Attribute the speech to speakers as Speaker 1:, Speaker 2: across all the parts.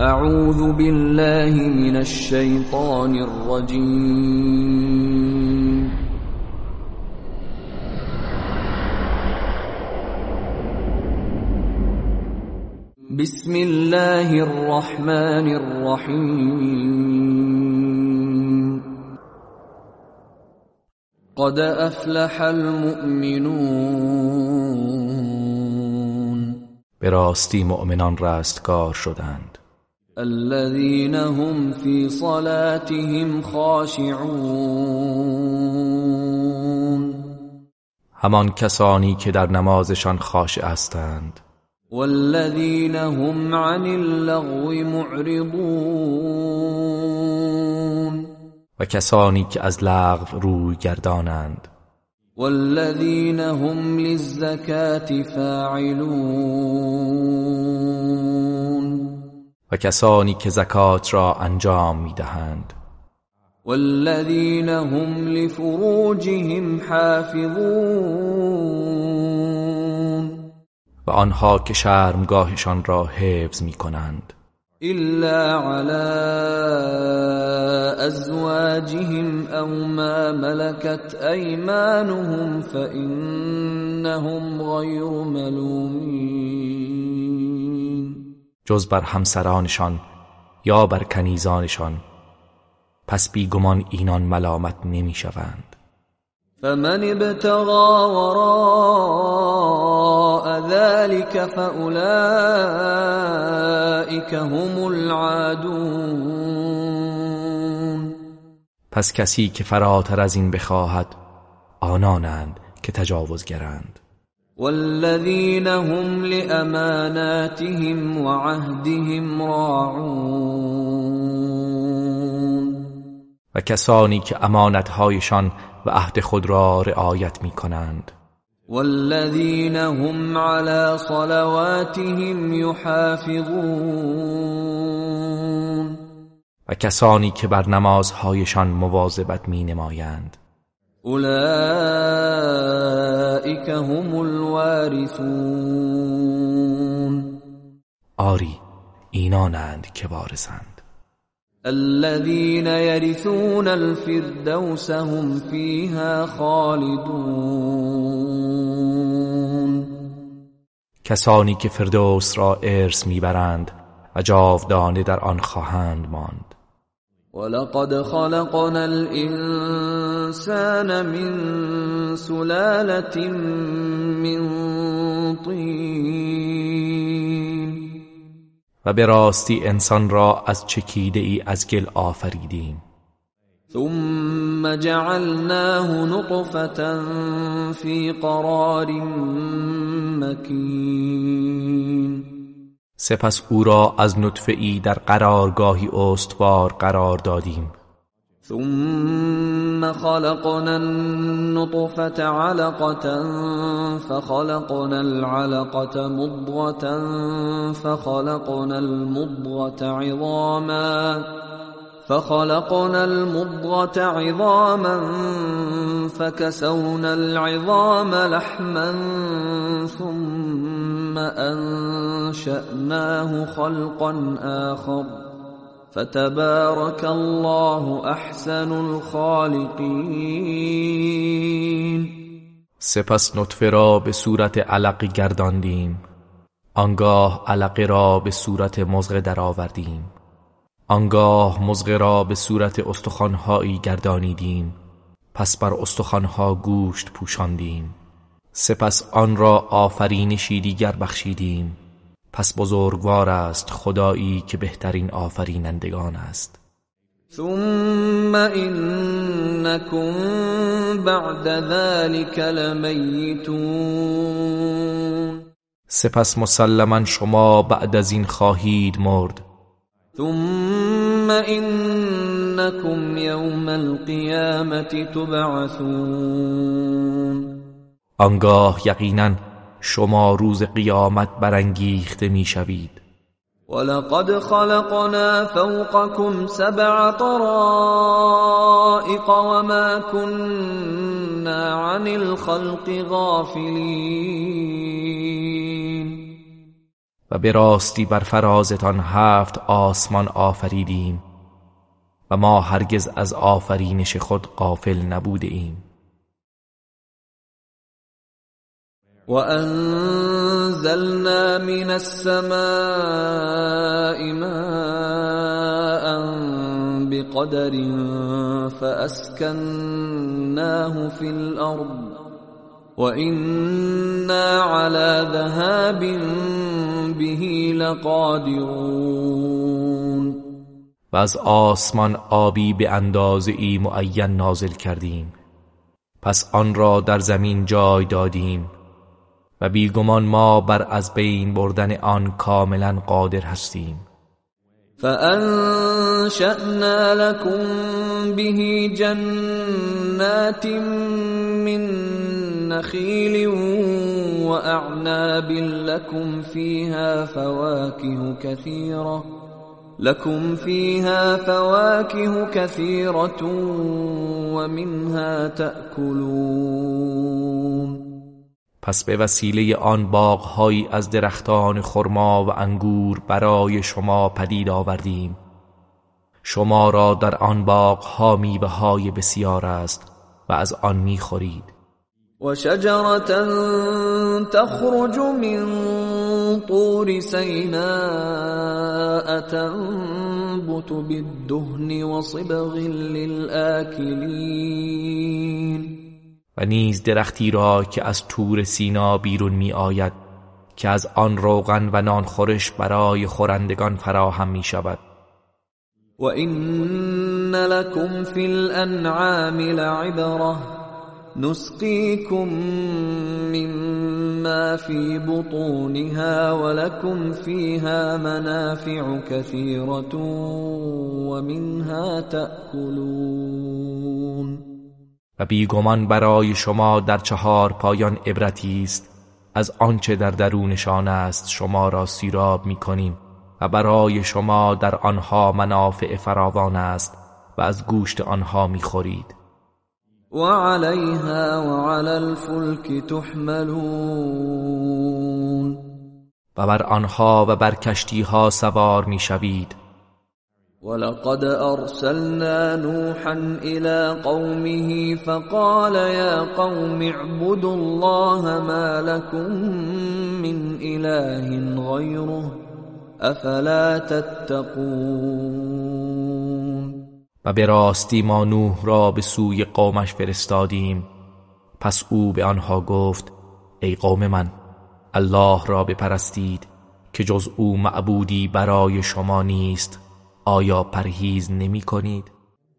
Speaker 1: اعوذ بالله من الشیطان الرجیم بسم الله الرحمن الرحیم قد افلح المؤمنون.
Speaker 2: به راستی مؤمنان رستگار شدند.
Speaker 1: الذين هم في صلاتهم خاشعون.
Speaker 2: همان کسانی که در نمازشان خاشع هستند.
Speaker 1: والذين هم عن اللغو معرضون.
Speaker 2: و کسانی که از لغو روی گردانند.
Speaker 1: والذين هم للزكاة فاعلون.
Speaker 2: و کسانی که زکات را انجام می‌دهند.
Speaker 1: والذين هم لفروجهم حافظون.
Speaker 2: و آنها که شرمگاهشان را حفظ می کنند
Speaker 1: إلا على أزواجهم أو ما ملكت أيمانهم فإنهم غير ملومين
Speaker 2: جز بر همسرانشان یا بر کنیزانشان پس بیگمان اینان ملامت نمی شوند.
Speaker 1: فمن ابتغى وراء ذلك فأولئك هم العادون.
Speaker 2: پس کسی که فراتر از این بخواهد آنانند که تجاوزگرند.
Speaker 1: والذين هم لأماناتهم وعهدهم راعون.
Speaker 2: و کسانی که امانتهایشان و عهد خود را رعایت می کنند
Speaker 1: والذين هم على صلواتهم يحافظون
Speaker 2: و کسانی که بر نمازهایشان مواظبت می نمایند
Speaker 1: اولئك هم الوارثون.
Speaker 2: آری اینانند که وارثند.
Speaker 1: الذين يرثون الفردوس هم فيها خالدون.
Speaker 2: کسانی که فردوس را ارث می‌برند و جاودانه در آن خواهند ماند.
Speaker 1: ولقد خلقنا الإنسان من سلالة من طين
Speaker 2: و به راستی انسان را از چکیده ای از گل آفریدیم.
Speaker 1: ثم جعلناه نطفة في قرار مكين
Speaker 2: سپس او را از نطفه ای در قرارگاهی استوار قرار دادیم.
Speaker 1: ثم خلقنا النطفة علقة فخلقنا العلقة مضغة فخلقنا المضغة عظاما فخلقنا المضغة عظاما فكسونا العظام لحما ثم أنشأناه خلقا آخر. فتبارك الله احسن الخالقين.
Speaker 2: سپس نطفه را به صورت علقی گرداندیم. آنگاه علقه را به صورت مزغه درآوردیم. آنگاه مزغه را به صورت استخوانهایی گردانیدیم. پس بر استخوانها گوشت پوشاندیم. سپس آن را آفرینشی دیگر بخشیدیم. پس بزرگوار است خدایی که بهترین آفرینندگان است.
Speaker 1: ثم انكم بعد ذلك لمیتون
Speaker 2: سپس مسلما شما بعد از این خواهید مرد.
Speaker 1: ثم انكم يوم القيامه تبعثون.
Speaker 2: آنگاه یقینا شما روز قیامت برانگیخته می‌شوید.
Speaker 1: ولقد خلقنا فوقكم سبع طرائق وما كنا عن الخلق غافلين.
Speaker 2: و به راستی بر فرازتان هفت آسمان آفریدیم و ما هرگز از آفرینش خود غافل نبوده ایم.
Speaker 1: وأنزلنا من السماء ماء بقدر فأسكناه في الأرض وإنا على ذهاب به لقادرون
Speaker 2: و از آسمان آبی به اندازه ای معین نازل کردیم. پس آن را در زمین جای دادیم. و بیگمان ما بر از بین بردن آن کاملا قادر هستیم.
Speaker 1: فأنشأنا لكم به جنات من نخيل وأعناب لكم فيها فواكه كثيرة لكم فيها فواكه كثيرة ومنها تأكلون
Speaker 2: پس به وسیله آن باغهایی از درختان خرما و انگور برای شما پدید آوردیم. شما را در آن باغها میوه های بسیار است و از آن می‌خورید.
Speaker 1: و شجرة تخرج من طور سیناء تنبت بالدهن وصبغ للآكلين
Speaker 2: نیز درختی را که از تور سینا بیرون می آید که از آن روغن و نان خورش برای خورندگان فراهم می شود
Speaker 1: و این لکم فی الانعام لعبره نسقيكم مما في بطونها ولكم فيها منافع كثيرة ومنها تأكلون
Speaker 2: و بیگمان برای شما در چهار پایان عبرتی است. از آنچه در درونشان است شما را سیراب می کنیم و برای شما در آنها منافع فراوان است و از گوشت آنها می خورید.
Speaker 1: و علیها و علی الفلک تحملون.
Speaker 2: و بر آنها و بر کشتی ها سوار می شوید.
Speaker 1: ولقد أرسلنا نوحا إلى قومه فقال يا قوم اعبدوا الله ما لكم من إله غيره أفلا تتقون
Speaker 2: و به راستی ما نوح را به سوی قومش فرستادیم. پس او به آنها گفت ای قوم من الله را بپرستید که جز او معبودی برای شما نیست. آیا پرهیز نمی کنید؟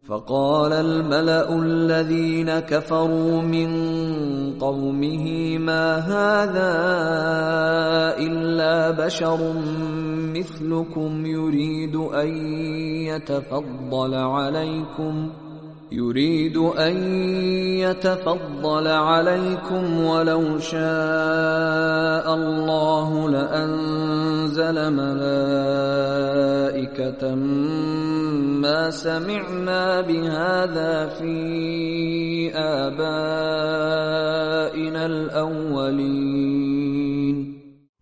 Speaker 1: فقال الملأ الذين كفروا من قومه ما هذا إلا بشر مثلكم يريد أن يتفضل عليكم يريد أن يتفضل عليكم ولو شاء الله لأنزل ملائكة ما سمعنا بهذا في آبائنا الأولين.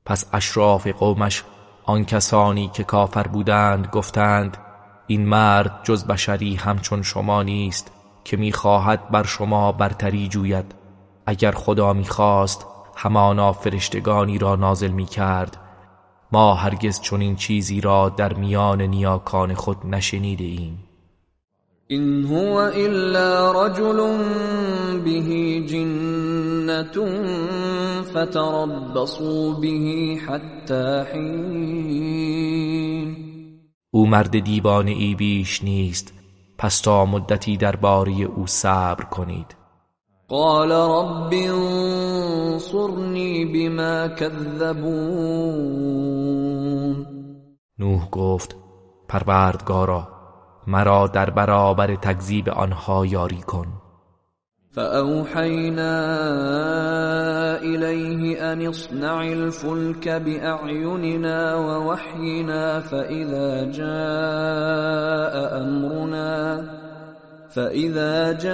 Speaker 2: پس اشراف قومش آن کسانی که کافر بودند گفتند این مرد جز بشری همچون شما نیست که می‌خواهد بر شما برتری جوید. اگر خدا می‌خواست همانا فرشتگانی را نازل می‌کرد. ما هرگز چنین چیزی را در میان نیاکان خود نشنیده ایم
Speaker 1: این هو الا رجل به جنة فتربصوا به حتی حین.
Speaker 2: او مرد دیوانه ای بیش نیست پس تا مدتی درباره او صبر کنید.
Speaker 1: قال رب انصرنی بما كذبون
Speaker 2: نوح گفت پروردگارا مرا در برابر تکذیب آنها یاری کن.
Speaker 1: فأوحينا إليه أن اصنع الفلك بأعيننا ووحينا فإذا جاء أمرنا فإذا جاء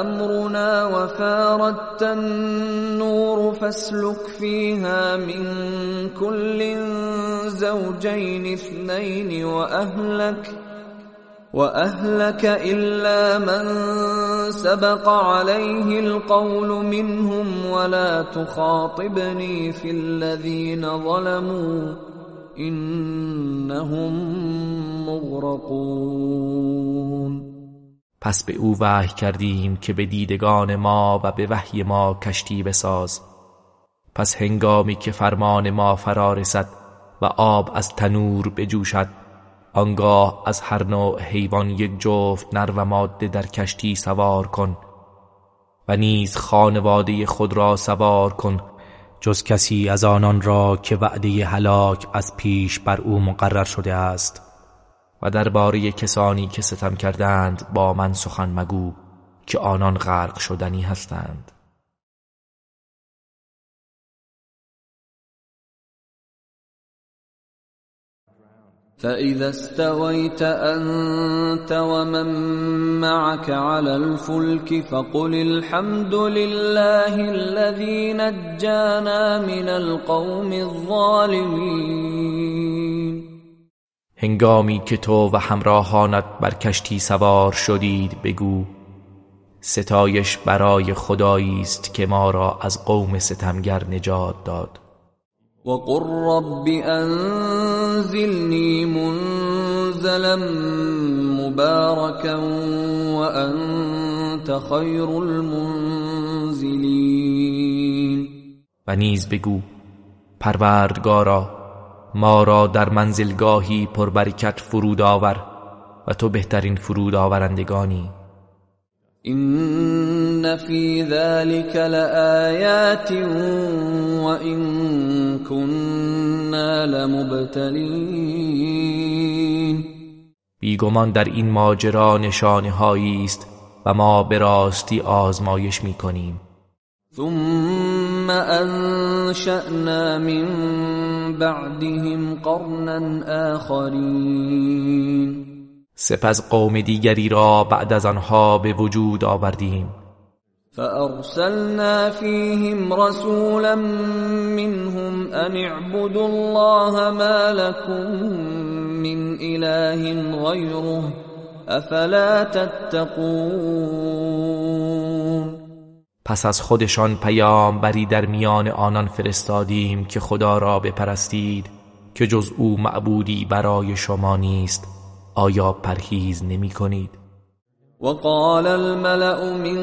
Speaker 1: أمرنا وفاردت النور فاسلك فيها من كل زوجين اثنين وأهلك وأهلك إلا من سبق عليه القول منهم ولا تخاطبني في الذين ظلموا إنهم مغرقون
Speaker 2: پس به او وحی کردیم که به دیدگان ما و به وحی ما کشتی بساز. پس هنگامی که فرمان ما فرا رسد و آب از تنور بجوشد آنگاه از هر نوع حیوان یک جفت نر و ماده در کشتی سوار کن و نیز خانواده خود را سوار کن جز کسی از آنان را که وعده هلاک از پیش بر او مقرر شده است و درباره کسانی که ستم کردند با من سخن مگو که آنان غرق شدنی هستند.
Speaker 1: فإذا استويت أنت ومن معك على الفلك فقل الحمد لله الذي نجانا من القوم الظالمين.
Speaker 2: هنگامی که تو و همراهانت بر کشتی سوار شدید بگو ستایش برای خدایی است که ما را از قوم ستمگر نجات داد.
Speaker 1: وقل رب انزلني منزلا مباركا وانت خير المنزلين
Speaker 2: و نیز بگو پروردگارا ما را در منزلگاهی پربرکت فرود آور و تو بهترین فرود آورندگانی.
Speaker 1: إن في ذلك لآيات وإن كنا لمبتلين
Speaker 2: بیگمان در این ماجرا نشانه هایی است و ما به راستی آزمایش می کنیم
Speaker 1: ثم انشأنا من بعدهم قرنا آخرین
Speaker 2: سپس قوم دیگری را بعد از آنها به وجود آوردیم.
Speaker 1: فأرسلنا فيهم رسولا منهم أن اعبدوا الله ما لكم من إله غيره أفلا تتقون.
Speaker 2: پس از خودشان پیام بری در میان آنان فرستادیم که خدا را بپرستید که جز او معبودی برای شما نیست. آیا پرهیز نمی کنید؟
Speaker 1: وقال الملأ من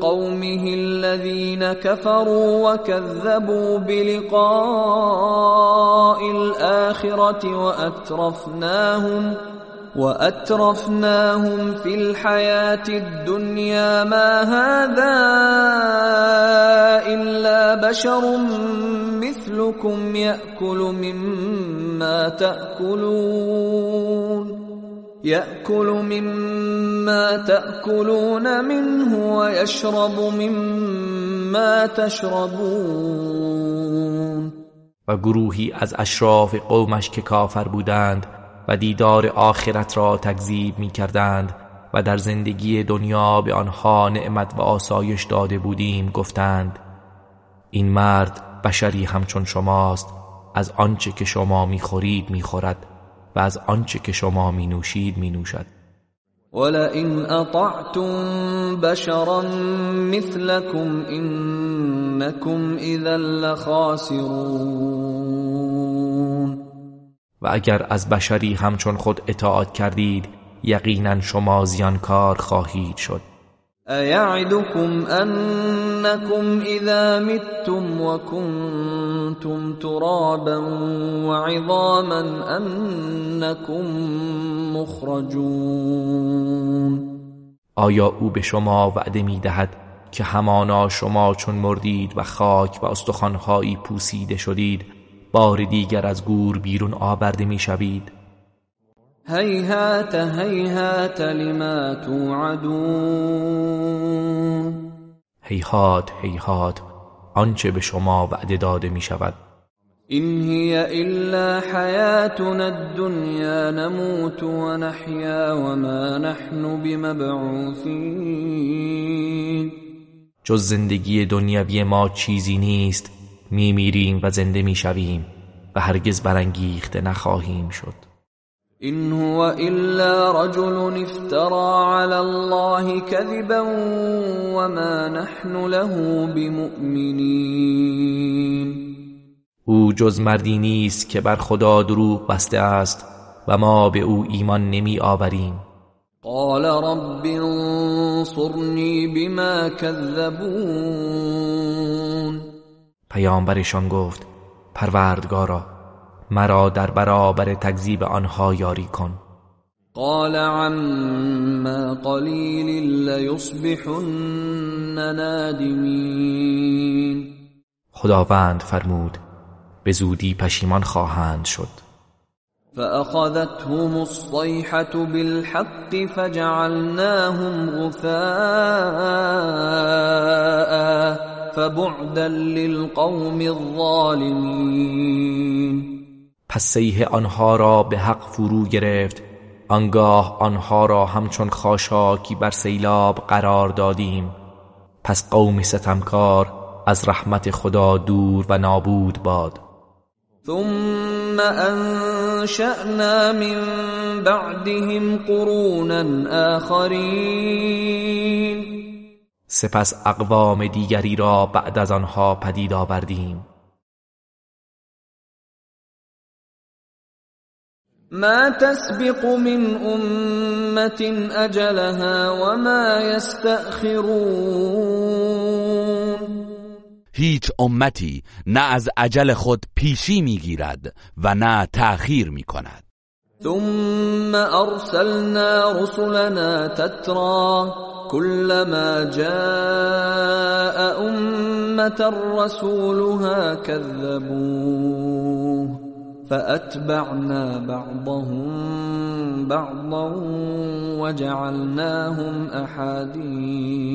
Speaker 1: قومه الذين كفروا وكذبوا بلقاء الآخرة وأترفناهم وأترفناهم في الحياة الدنيا. ما هذا إلا بشر مثلكم يأكل مما تأكلون. يأكل مما تأكلون منه ويشرب مما تشربون.
Speaker 2: و گروهی از اشراف قومش که کافر بودند و دیدار آخرت را تکذیب می کردند و در زندگی دنیا به آنها نعمت و آسایش داده بودیم گفتند این مرد بشری همچون شماست از آنچه که شما می‌خورید می‌خورد. و از آنچه که شما می نوشید می نوشد
Speaker 1: ولئن اطعتم بشرا مثلكم انكم اذا لخاسرون.
Speaker 2: و اگر از بشری همچون خود اطاعت کردید یقینا شما زیانکار خواهید شد.
Speaker 1: أيعدكم أنكم إذا متم وكنتم ترابا وعظاما أنكم مخرجون
Speaker 2: آیا او به شما وعده می دهد که همانا شما چون مردید و خاک و استخوانهایی پوسیده شدید بار دیگر از گور بیرون آورده می شوید
Speaker 1: هیهات هیهات لما توعدون.
Speaker 2: هیهات هیهات آنچه به شما وعده داده می شود
Speaker 1: این هی الا حیاتنا الدنیا نموت و نحیا و ما نحن بمبعوثین.
Speaker 2: جز زندگی دنیوی ما چیزی نیست میمیریم و زنده می‌شویم و هرگز برانگیخته نخواهیم شد.
Speaker 1: این هو الا رجل افترا على الله كذبا وما نحن له بمؤمنین
Speaker 2: او جز مردی نیست که بر خدا دروغ بسته است و ما به او ایمان نمی آوریم.
Speaker 1: قال رب انصرنی بما كذبون
Speaker 2: پیامبرشان گفت پروردگارا مرا در برابر تکذیب آنها یاری کن.
Speaker 1: قال عما قلیل لیصبحن نادمین.
Speaker 2: خداوند فرمود به زودی پشیمان خواهند شد.
Speaker 1: فأخذتهم الصيحة بالحق فجعلناهم غثاء فبعدا للقوم الظالمین.
Speaker 2: پس سیح آنها را به حق فرو گرفت. آنگاه آنها را همچون خاشاکی بر سیلاب قرار دادیم. پس قوم ستمکار از رحمت خدا دور و نابود باد.
Speaker 1: ثم انشأنا من بعدهم قرونا آخرین.
Speaker 2: سپس اقوام دیگری را بعد از آنها پدید آوردیم.
Speaker 1: ما تسبق من امت اجلها وما يستأخرون.
Speaker 3: هیچ امتی نه از اجل خود پیشی می‌گیرد و نه تأخیر می‌کند.
Speaker 1: ثم ارسلنا رسلنا تترا كلما جاء امه رسولها كذبوه. فاتبعنا بعضهم بعضا وجعلناهم احاديث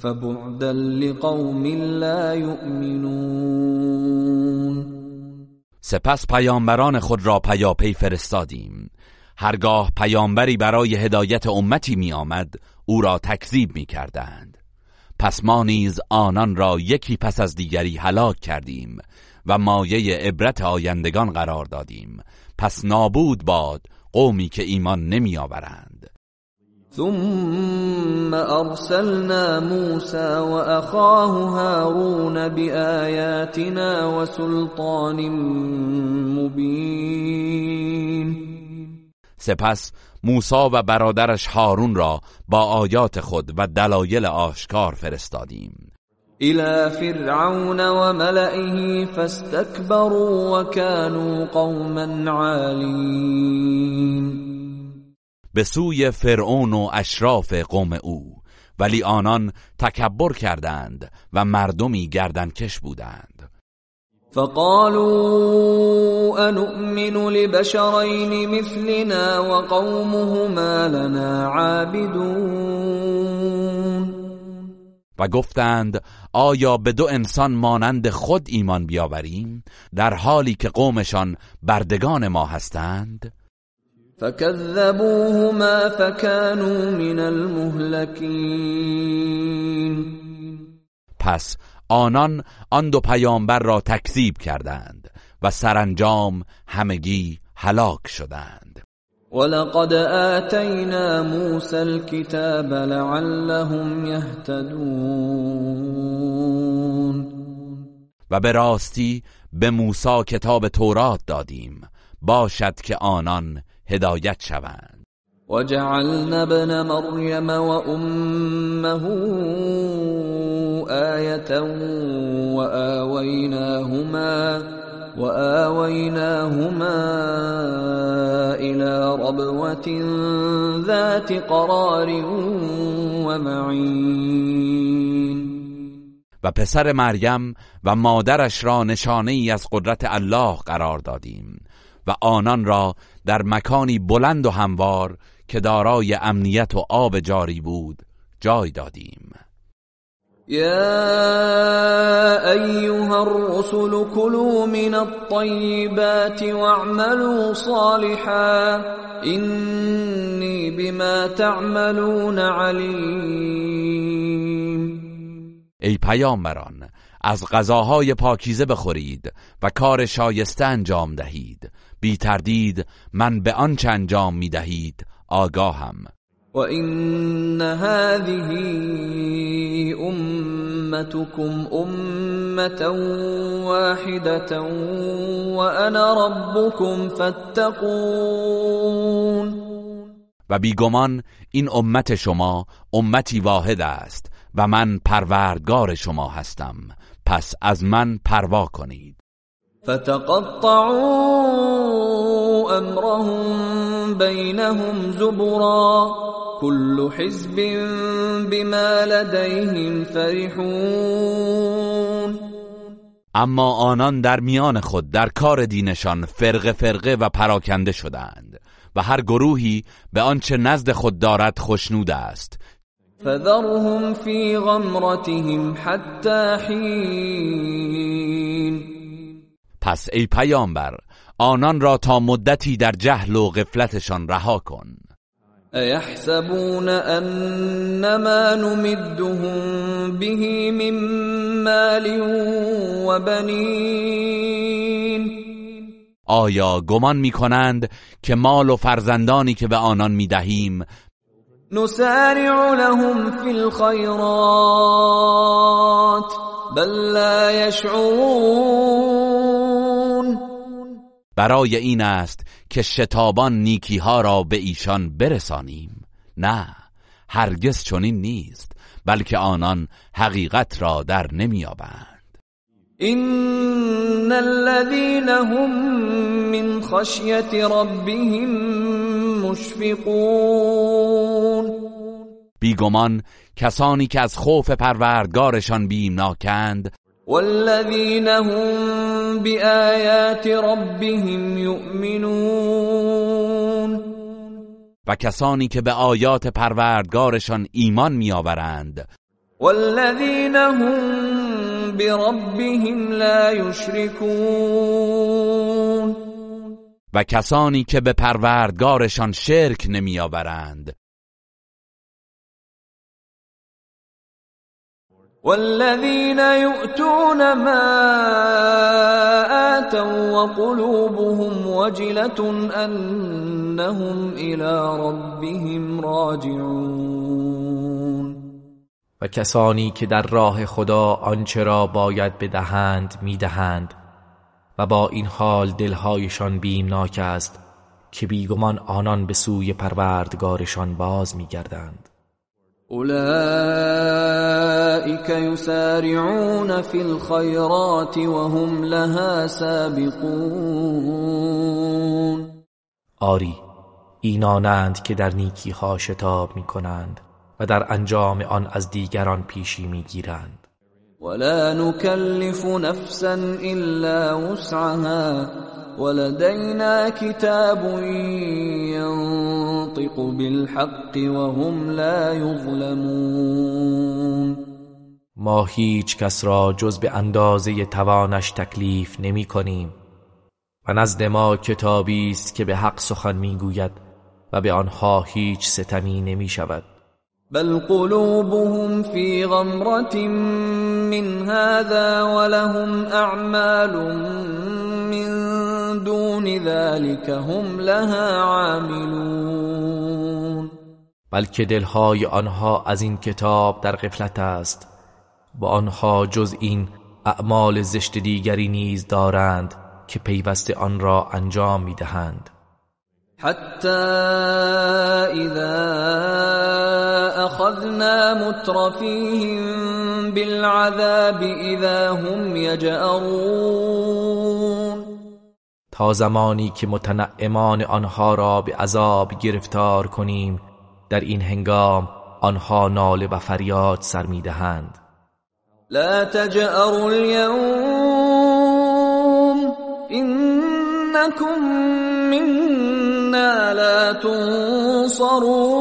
Speaker 1: فبعدا لقوم لا يؤمنون.
Speaker 3: سپس پیامبران خود را پیاپی فرستادیم. هرگاه پیامبری برای هدایت امتی می آمد او را تکذیب می کردند پس ما نیز آنان را یکی پس از دیگری هلاک کردیم. و مایه عبرت آیندگان قرار دادیم. پس نابود باد قومی که ایمان نمی آورند
Speaker 1: ثم ارسلنا موسى واخاه هارون بآياتنا وسلطان مبين
Speaker 3: سپس موسا و برادرش هارون را با آیات خود و دلایل آشکار فرستادیم.
Speaker 1: الى فرعون وملئه فاستكبروا وكانوا قوما عالين.
Speaker 3: به سوی فرعون و اشراف قوم او ولی آنان تکبر کردند و مردمی گردنکش بودند.
Speaker 1: فقالوا انؤمن لبشرين مثلنا وقومهما لنا عابدون.
Speaker 3: و گفتند آیا به دو انسان مانند خود ایمان بیاوریم در حالی که قومشان بردگان ما هستند؟
Speaker 1: فكذبوهما فكانوا من المهلكين
Speaker 3: پس آنان آن دو پیامبر را تکذیب کردند و سرانجام همگی هلاک شدند.
Speaker 1: ولقد آتينا موسى الكتاب لعلهم يهتدون
Speaker 3: و به راستی به موسی کتاب تورات دادیم. باشد که آنان هدایت شوند.
Speaker 1: وجعلنا ابن مريم وأمه آية وآويناهما وآويناهما إلى ربوة ذات قرار ومعين.
Speaker 3: و پسر مریم و مادرش را نشانه ای از قدرت الله قرار دادیم و آنان را در مکانی بلند و هموار که دارای امنیت و آب جاری بود جای دادیم.
Speaker 1: يا ايها الرسل كلوا من الطيبات واعملوا صالحا. اني بما تعملون علیم
Speaker 3: ای پیامبران از غذاهای پاکیزه بخورید و کار شایسته انجام دهید. بی تردید من به آنچه انجام می دهید آگاهم.
Speaker 1: وَإِنَّ هَذِهِ أُمَّتُكُمْ أُمَّةً وَاحِدَةً وَأَنَا رَبُّكُمْ فَاتَّقُونِ
Speaker 3: و بیگمان این امت شما امتی واحد است و من پروردگار شما هستم. پس از من پروا کنید.
Speaker 1: فتقطعوا امرهم بینهم زبرا. كل حزب بما لديهم فرحون.
Speaker 3: اما آنان در میان خود در کار دینشان فرقه فرقه و پراکنده شدند و هر گروهی به آنچه نزد خود دارد خشنود است.
Speaker 1: فذرهم في غمرتهم حتى حين
Speaker 3: پس ای پیامبر آنان را تا مدتی در جهل و غفلتشان رها کن.
Speaker 1: ايحسبون انما نمدهم به من مال وبنين؟
Speaker 3: آیا گمان می کنند که مال و فرزندانی که به آنان می دهیم
Speaker 1: نسارع لهم في الخيرات بل لا يشعرون.
Speaker 3: برای این است که شتابان نیکی ها را به ایشان برسانیم. نه هرگز چنین نیست بلکه آنان حقیقت را در نمییابند.
Speaker 1: ان الذين هم من خشيه ربهم مشفقون.
Speaker 3: بیگمان کسانی که از خوف پروردگارشان بیمناکند
Speaker 1: والذین هم بآیات ربهم یؤمنون
Speaker 3: و کسانی که به آیات پروردگارشان ایمان میآورند.
Speaker 1: والذین هم بربهم لا یشرکون.
Speaker 3: و کسانی که به پروردگارشان شرک نمیآورند.
Speaker 1: والذين يؤتون ما آتوا وقلوبهم وجلة أنهم إلى ربهم راجعون.
Speaker 2: و کسانی که در راه خدا آنچه را باید بدهند می‌دهند و با این حال دلهایشان بیمناک است که بیگمان آنان به سوی پروردگارشان باز میگردند.
Speaker 1: اولئك يسارعون في الخيرات وهم لها سابقون.
Speaker 2: آری اینانند که در نیکی ها شتاب می کنند و در انجام آن از دیگران پیشی می گیرند
Speaker 1: ولا نكلف نفسا الا وسعها ولدينا كتاب ينطق بالحق وهم لا يظلمون.
Speaker 2: ما هیچ کس را جز به اندازه توانش تکلیف نمی کنیم و نزد ما کتابی است که به حق سخن می‌گوید و به آنها هیچ ستمی نمی شود.
Speaker 1: بل قلوبهم في غمرة من هذا ولهم اعمال من دون ذلك هم لها عاملون.
Speaker 2: بلکه دلهای آنها از این کتاب در غفلت است و آنها جز این اعمال زشت دیگری نیز دارند که پیوسته آن را انجام می‌دهند.
Speaker 1: حتى اذا اخذنا مترفيهم بالعذاب اذا هم يجأرون.
Speaker 2: تا زمانی که متنعمان آنها را به عذاب گرفتار کنیم در این هنگام آنها ناله و فریاد سر می‌دهند
Speaker 1: لا تجأروا اليوم انكم لا تنصرون.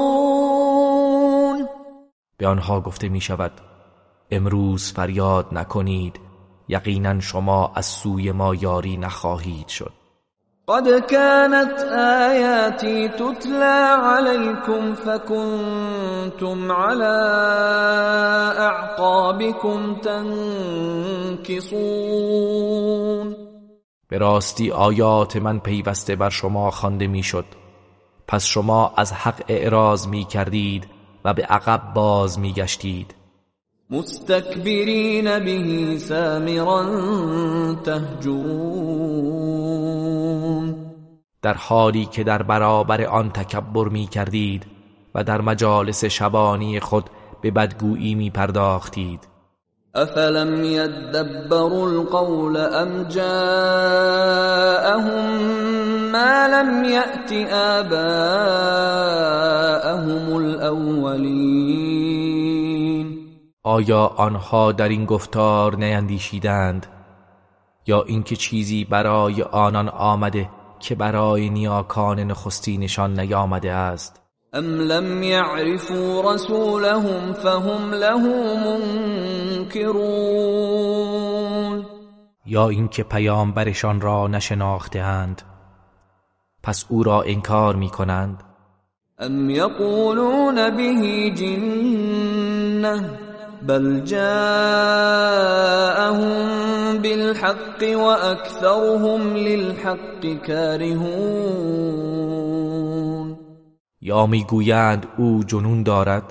Speaker 2: به آنها گفته می شود امروز فریاد نکنید یقینا شما از سوی ما یاری نخواهید شد.
Speaker 1: قد كانت آياتي تتلى عليكم فكنتم على اعقابكم تنكصون.
Speaker 2: به راستی آیات من پیوسته بر شما خوانده می‌شد. پس شما از حق اعراض می کردید و به عقب باز می گشتید
Speaker 1: مستكبرین به سامرا تهجرون.
Speaker 2: در حالی که در برابر آن تکبر می کردید و در مجالس شبانی خود به بدگویی می پرداختید
Speaker 1: افلم يدبروا القول ام جاءهم ما لم يأت آباءهم الاولین
Speaker 2: آیا آنها در این گفتار نیندیشیدند؟ یا اینکه چیزی برای آنان آمده که برای نیاکان نخستینشان نیامده است؟
Speaker 1: ام لم يعرفوا رسولهم فهم له منكرون
Speaker 2: یا اینکه پیامبرشان را نشناختهاند پس او را انکار می کنند
Speaker 1: ام یقولون به جنه بل جاءهم بالحق واكثرهم للحق كارهون
Speaker 2: یا می‌گویند او جنون دارد؟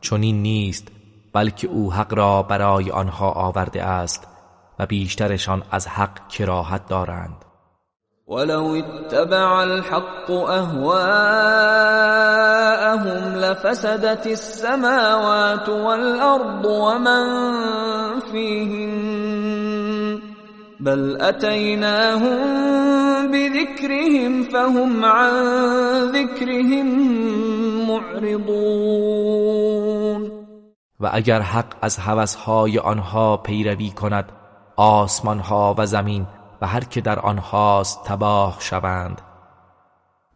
Speaker 2: چنین نیست بلکه او حق را برای آنها آورده است و بیشترشان از حق کراهت دارند.
Speaker 1: ولو اتبع الحق اهواءهم لفسدت السماوات والارض ومن فيهن بل اتيناهم بذكرهم فهم عن ذكرهم معرضون.
Speaker 2: و اگر حق از هوسهای آنها پیروی کند آسمانها و زمین و هر که در آنهاست تباه شوند.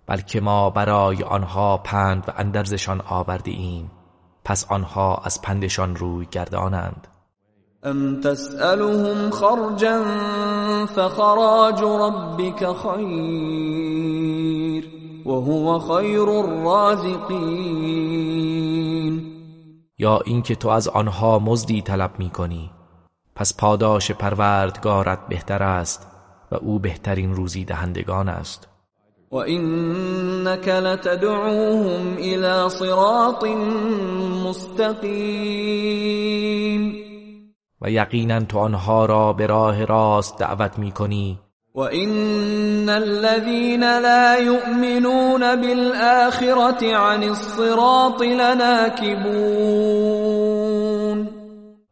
Speaker 2: بلکه ما برای آنها پند و اندرزشان آورده ایم پس آنها از پندشان روی گردانند.
Speaker 1: ام تسألهم خرجا فخراج ربك خیر وهو خیر الرازقین
Speaker 2: یا اینکه تو از آنها مزدی طلب می کنی پس پاداش پروردگارت بهتر است و او بهترین روزی دهندگان است.
Speaker 1: و اینک لتدعوهم الى صراط مستقیم
Speaker 2: و یقینا تو آنها را به راه راست دعوت می کنی
Speaker 1: و این الذين لا يؤمنون بالآخرة عن الصراط لناكبون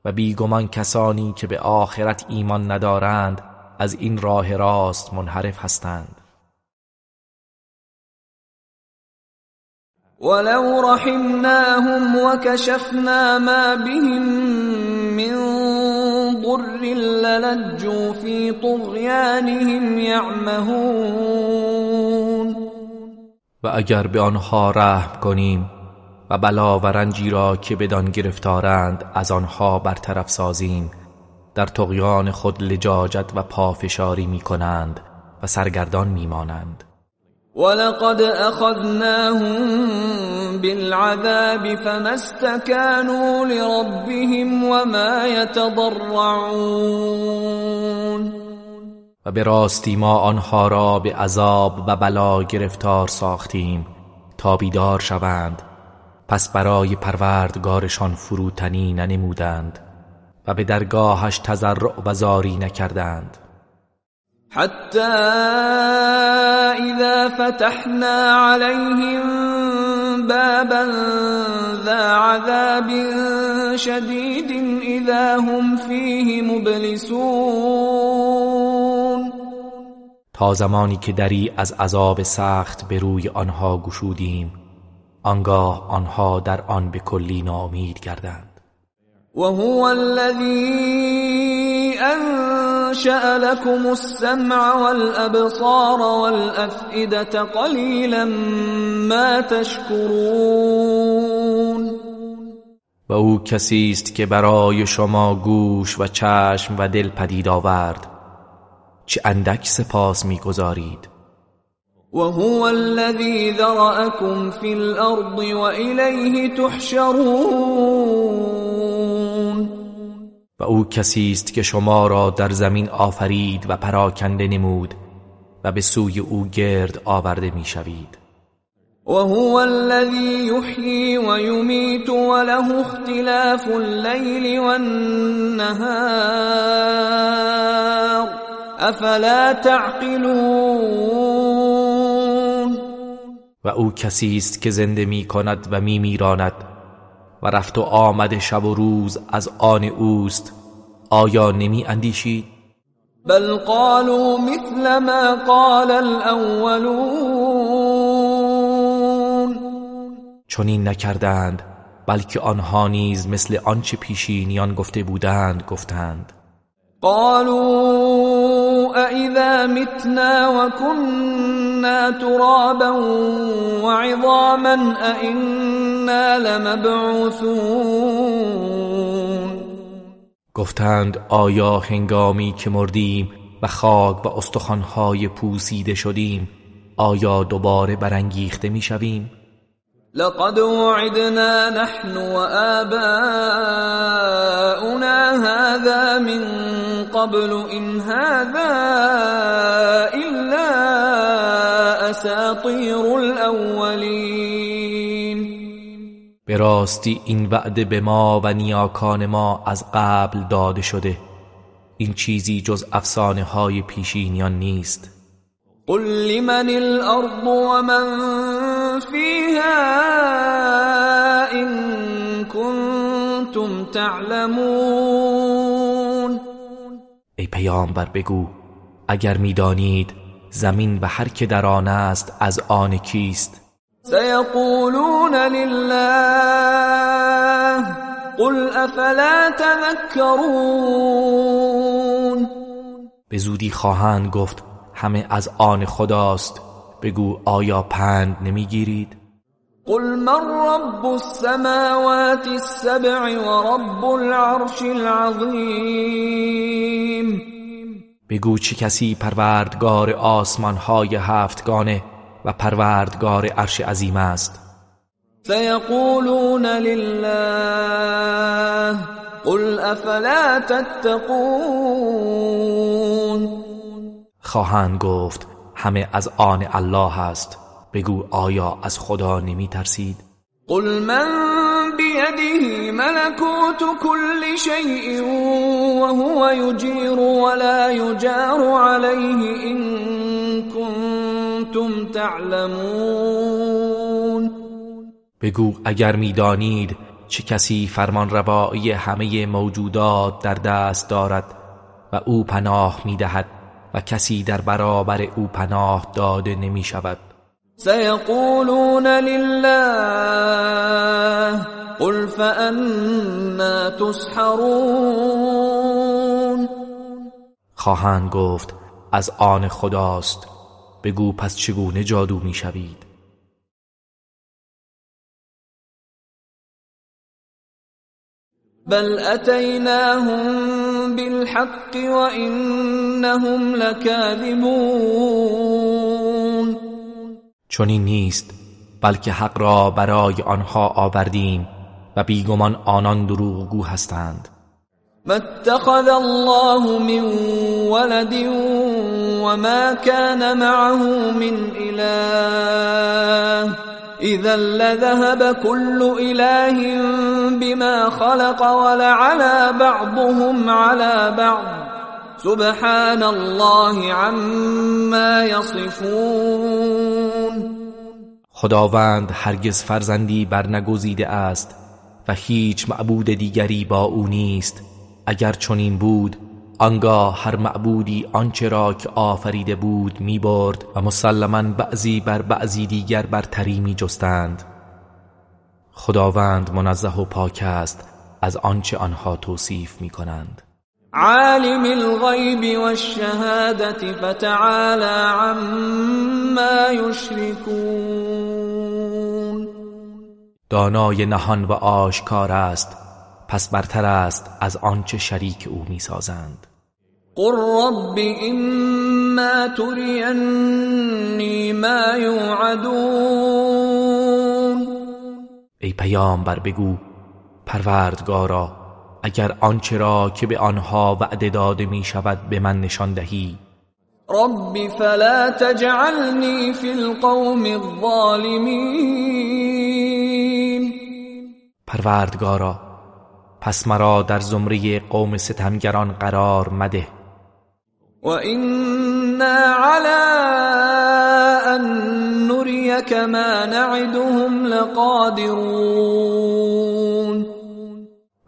Speaker 2: و بیگمان کسانی که به آخرت ایمان ندارند از این راه راست منحرف هستند.
Speaker 1: ولو رحمناهم وكشفنا ما بهم من ضر للجوا في طغيانهم يعمهون
Speaker 2: و اگر به آنها رحم کنیم و بلا و رنجی را که بدان گرفتارند از آنها برطرف سازیم در تقیان خود لجاجت و پافشاری می کنند و سرگردان می مانند
Speaker 1: ولقد اخذناهم بالعذاب فما استكانوا لربهم وما يتضرعون.
Speaker 2: و به راستی ما آنها را به عذاب و بلا گرفتار ساختیم تا بیدار شوند. پس برای پروردگارشان فروتنی ننمودند و به درگاهش تضرع و زاری نکردند.
Speaker 1: حتی اذا فتحنا عليهم بابا ذا عذاب شدید اذا هم فيه مبلسون.
Speaker 2: تا زمانی که دری از عذاب سخت به روی آنها گشودیم آنگاه آنها در آن به کلی ناامید گردند.
Speaker 1: وهو الذي انشأ لكم السمع والابصار والافئده قليلا ما تشكرون.
Speaker 2: و او کسی است که برای شما گوش و چشم و دل پدید آورد چه اندک سپاس می‌گذارید.
Speaker 1: وهو الذي ذرأكم في الأرض وإليه تحشرون.
Speaker 2: و او کسی است که شما را در زمین آفرید و پراکنده نمود و به سوی او گرد آورده می‌شوید.
Speaker 1: وهو الذي يحيي ويميت وله اختلاف الليل والنهار افلا تعقلون؟
Speaker 2: و او کسی است که زنده می کند و می میراند و رفت و آمد شب و روز از آن اوست. آیا نمی اندیشید؟
Speaker 1: بل قالوا مثل ما قال الاولون
Speaker 2: چنین نکردند بلکه آنها نیز مثل آنچه پیشینیان گفته بودند گفتند.
Speaker 1: قالوا أإذا متنا وكنا ترابا وعظاما أإنا لمبعوثون.
Speaker 2: گفتند آیا هنگامی که مردیم و خاک و استخوانهای پوسیده شدیم آیا دوباره برانگیخته می‌شویم؟
Speaker 1: لقد وعدنا نحن وآباؤنا هذا من قبل إن هذا إلا أساطير الأولين.
Speaker 2: به راستی این وعده به ما و نیاکان ما از قبل داده شده. این چیزی جز افسانه های پیشینیان نیست.
Speaker 1: قل لمن الأرض ومن فيها إن كنتم تعلمون.
Speaker 2: ای پیامبر بگو اگر می‌دانید زمین و هر که در آن است از آن کیست؟
Speaker 1: سيقولون لله قل أفلا تذكرون
Speaker 2: به زودی خواهند گفت همه از آن خداست. بگو آیا پند نمی‌گیرید؟
Speaker 1: قل من رب السماوات السبع ورب العرش العظيم
Speaker 2: بگو چه کسی پروردگار آسمان های هفتگانه و پروردگار عرش عظیم است.
Speaker 1: سيقولون لله قل أفلا تتقون.
Speaker 2: خواهند گفت همه از آن الله است. بگو آیا از خدا نمی ترسید
Speaker 1: قل من بيده ملكوت كل شيء وهو يجير ولا يجار عليه إن كنتم تعلمون.
Speaker 2: بگو اگر می‌دانید چه کسی فرمان روایی همه موجودات در دست دارد و او پناه می‌دهد و کسی در برابر او پناه داده نمی شود
Speaker 1: سيقولون لله قل فأنا تسحرون.
Speaker 2: خواهند گفت از آن خداست. بگو پس چگونه جادو می‌شوید
Speaker 1: بل أتيناهم بالحق وإنهم لكاذبون
Speaker 2: چنین نیست بلکه حق را برای آنها آوردیم و بیگمان آنان دروغگو هستند.
Speaker 1: ما اتخذ الله من ولد وما كان معه من إله. إذا لذهب كل إله بما خلق ولعلى بعضهم على بعض. سبحان الله عما يصفون.
Speaker 2: خداوند هرگز فرزندی برنگزیده است و هیچ معبود دیگری با او نیست. اگر چنین بود آنگاه هر معبودی آنچه را که آفریده بود می برد و مسلما بعضی بر بعضی دیگر برتری می جستند خداوند منزه و پاک است از آنچه آنها توصیف می کنند
Speaker 1: عالم الغيب والشهادة فتعالى عما يشركون
Speaker 2: دانای نهان و آشکار است پس برتر است از آنچه شریک او می‌سازند.
Speaker 1: قل رب اما ترینی ما یوعدون
Speaker 2: ای پیامبر بگو پروردگارا اگر آنچه را که به آنها وعده داده می شود به من نشان دهی.
Speaker 1: رب فلا تجعلنی فی القوم الظالمین
Speaker 2: پروردگارا پس مرا در زمره قوم ستمگران قرار مده.
Speaker 1: و اینا علی ان نریک ما نعدهم لقادرون.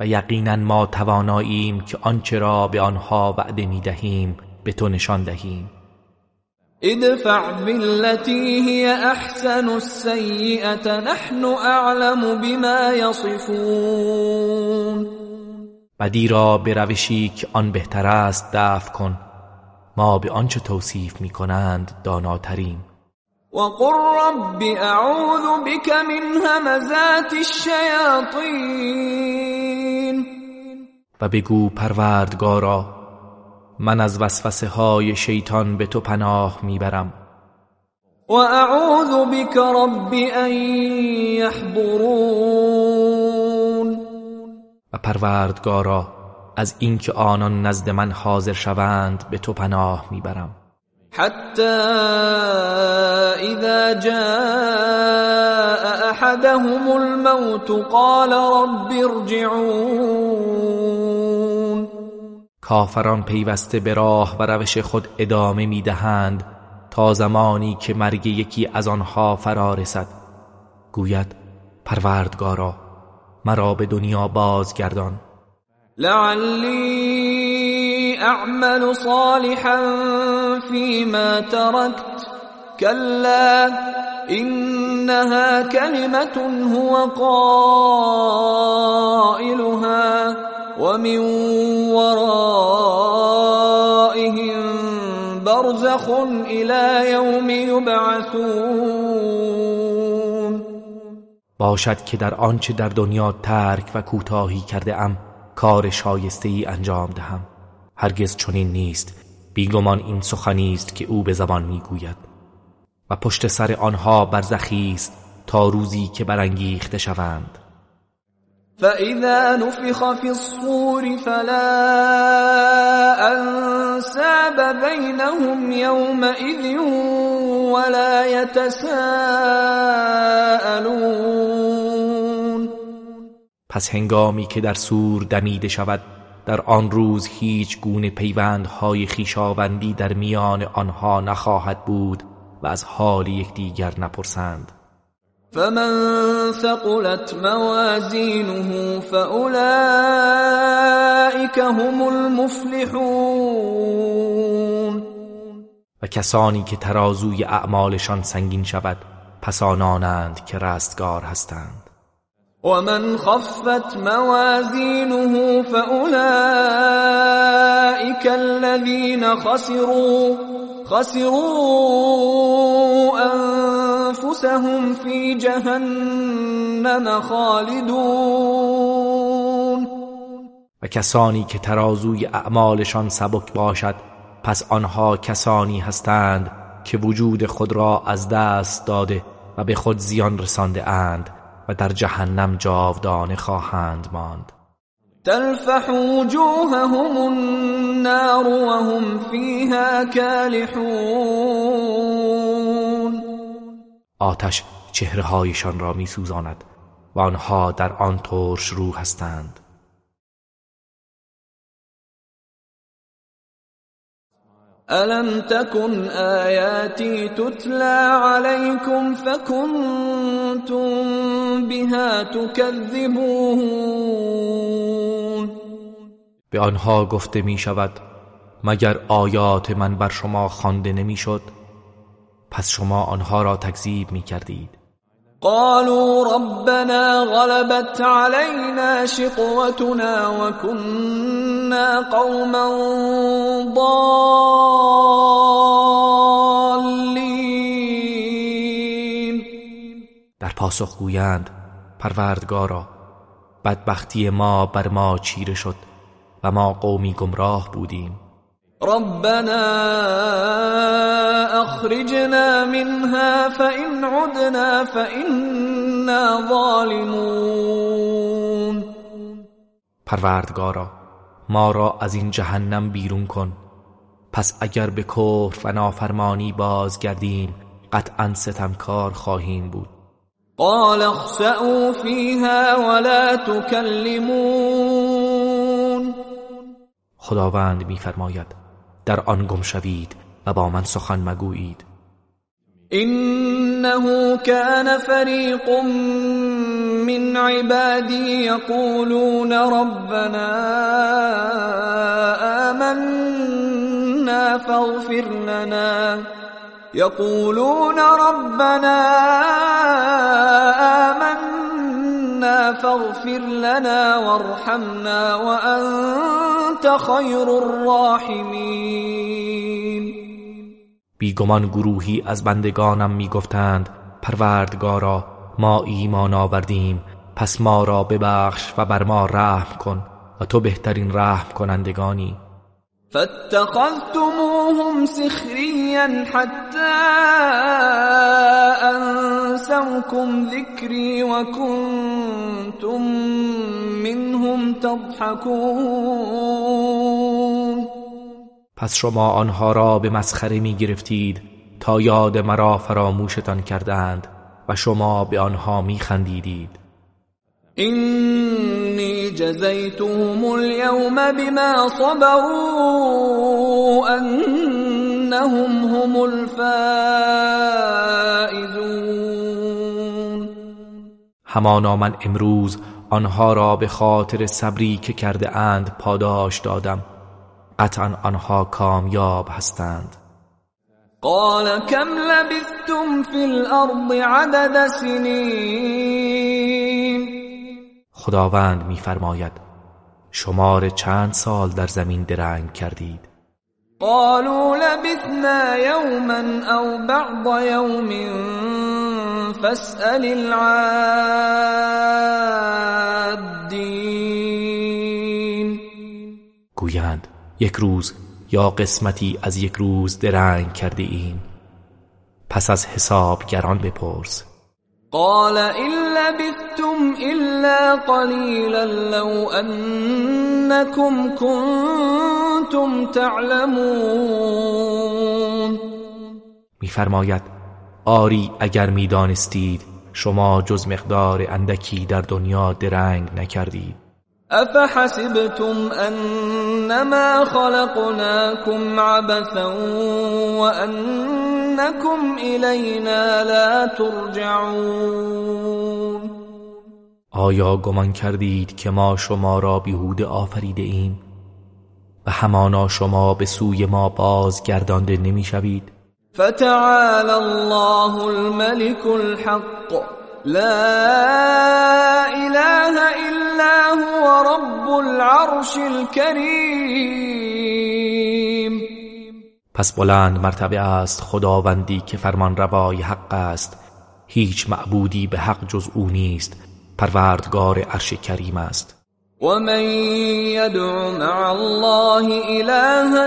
Speaker 2: و یقینا ما تواناییم که آنچه را به آنها وعده می دهیم به تو نشان دهیم.
Speaker 1: ادفع بالتي هي احسن السيئه نحن اعلم بما يصفون.
Speaker 2: بدی را به روشی که آن بهتر است دفع کن. ما به آنچه توصیف می کنند داناتریم.
Speaker 1: وقل رب اعوذ بك من همزات الشیاطین
Speaker 2: و بگو پروردگارا من از وسوسه های شیطان به تو پناه می‌برم.
Speaker 1: و اعوذ بك رب ان یحضرون
Speaker 2: و پروردگارا از اینکه آنان نزد من حاضر شوند به تو پناه می‌برم.
Speaker 1: حتى اذا جاء احدهم الموت قال رب ارجعون.
Speaker 2: کافران پیوسته به راه و روش خود ادامه می‌دهند تا زمانی که مرگ یکی از آنها فرا رسد. گوید پروردگارا مرا به دنیا بازگردان.
Speaker 1: لعلی اعمل صالحا فيما تركت كلا انها كلمه هو قائلها. ومن ورائهم برزخ الى يوم يبعثون.
Speaker 2: باشد که در آنچه در دنیا ترک و کوتاهی کرده ام کار شایسته ای انجام دهم. هرگز چنین نیست. بیگمان این سخنی است که او به زبان می‌گوید. و پشت سر آنها برزخی است تا روزی که برانگیخته شوند.
Speaker 1: فاذا نفخ في الصور فلا انساب بينهم يومئذ ولا يتساءلون.
Speaker 2: پس هنگامی که در سور دمیده شود در آن روز هیچ گونه پیوندهای خیشاوندی در میان آنها نخواهد بود و از حال یکدیگر نپرسند.
Speaker 1: فمن ثقلت موازینه فاولئک هم المفلحون.
Speaker 2: و کسانی که ترازوی اعمالشان سنگین شود پس آنانند که رستگار هستند.
Speaker 1: ومن خفت موازينه فأولئك الذين خسروا خسروا أنفسهم في جهنم خالدون.
Speaker 2: و کسانی که ترازوی اعمالشان سبک باشد پس آنها کسانی هستند که وجود خود را از دست داده و به خود زیان رسانده اند و در جهنم جاودانه خواهند ماند.
Speaker 1: تلفح وجوههم النار وهم فيها كالحون
Speaker 2: آتش چهرههایشان را میسوزاند و آنها در آن ترش رو هستند.
Speaker 1: ألم تكن آياتي تتلى عليكم فكنتم بها تكذبون
Speaker 2: به آنها گفته می شود مگر آیات من بر شما خوانده نمی‌شد؟ پس شما آنها را تکذیب می کردید
Speaker 1: قالوا ربنا غلبت علينا شقوتنا وكنا قوما ضالين.
Speaker 2: در پاسخ گویند پروردگارا بدبختی ما بر ما چیره شد و ما قومی گمراه بودیم.
Speaker 1: ربنا اخرجنا منها فإن عدنا فإنا ظالمون.
Speaker 2: پروردگارا ما را از این جهنم بیرون کن. پس اگر به کفر و نافرمانی بازگردیم قطعا ستمکار خواهیم بود.
Speaker 1: قال اخسأوا فيها ولا تكلمون.
Speaker 2: خداوند میفرماید در آن گم شوید و با من سخن مگویید.
Speaker 1: انه كان فريق من عبادي يقولون ربنا آمنا فاغفر لنا. يقولون ربنا آمنا فاغفر لنا وارحمنا وأنت خير الراحمين.
Speaker 2: بیگمان گروهی از بندگانم می‌گفتند پروردگارا ما ایمان آوردیم پس ما را ببخش و بر ما رحم کن و تو بهترین رحم کنندگانی.
Speaker 1: فاتخذتموهم سخريا حتى انسوكم ذكري وكنتم منهم تضحكون.
Speaker 2: پس شما آنها را به مسخره می گرفتید تا یاد مرا فراموشتان کردند و شما به آنها می خندیدید.
Speaker 1: اینی جزیتهم اليوم بما صبروا انهم هم الفائزون
Speaker 2: همانا من امروز آنها را به خاطر صبری که کرده اند پاداش دادم. قطعا آنها کامیاب هستند.
Speaker 1: قال كم لبثتم في الارض عدد سنین.
Speaker 2: خداوند میفرماید شمار چند سال در زمین درنگ کردید؟
Speaker 1: قالوا لبثنا يوما او بعض يوم فاسأل العادين.
Speaker 2: گویند یک روز یا قسمتی از یک روز درنگ کرده ایم. پس از حسابگران بپرس.
Speaker 1: قال إن لبثتم إلا قليلا لو أنكم كنتم تعلمون.
Speaker 2: میفرماید آری اگر می‌دانستید شما جز مقدار اندکی در دنیا درنگ نکردید.
Speaker 1: افحسبتم انما خلقناكم عبثا وانكم الینا لا ترجعون.
Speaker 2: آیا گمان کردید که ما شما را بیهوده آفریده ایم و همانا شما به سوی ما بازگردانده نمی‌شوید؟
Speaker 1: فتعالى الله الملك الحق. لا اله الا هو رب العرش الكريم.
Speaker 2: پس بلند مرتبه است خداوندی که فرمان روای حق است. هیچ معبودی به حق جز او نیست. پروردگار عرش کریم است.
Speaker 1: ومن يدع مع الله إلها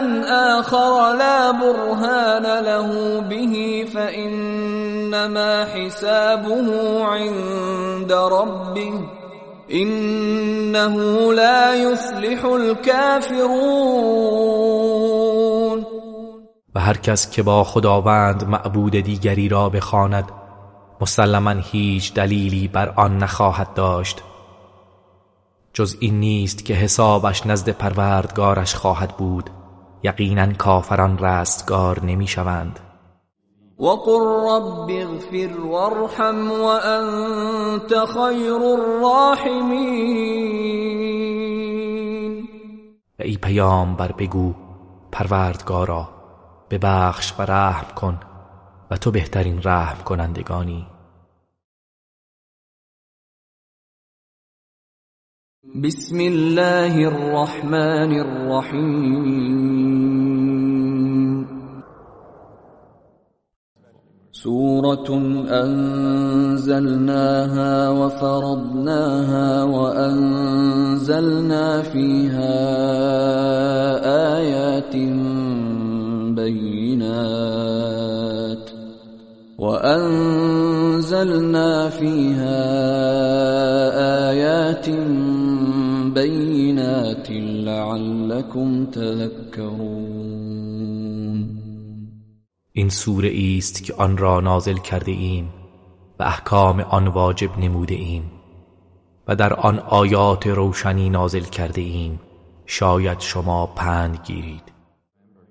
Speaker 1: آخر لا برهان له به فإنما حسابه عند ربه إنه لا يفلح الكافرون.
Speaker 2: و هر کس که با خداوند معبود دیگری را بخواند مسلما هیچ دلیلی بر آن نخواهد داشت. جز این نیست که حسابش نزد پروردگارش خواهد بود. یقینا کافران رستگار نمی‌شوند.
Speaker 1: وقل رب اغفر وارحم وانت خیر الراحمین
Speaker 2: و ای پیامبر بگو پروردگارا ببخش و رحم کن. و تو بهترین رحم کنندگانی.
Speaker 1: بسم الله الرحمن الرحیم. سورة أنزلناها وفرضناها وأنزلنا فيها آيات بينات. وأنزلنا فيها آيات بينات لعلكم تذكرون
Speaker 2: این سوره است که آن را نازل کرده ایم و احکام آن واجب نموده ایم و در آن آیات روشنی نازل کرده ایم. شاید شما پند گیرید.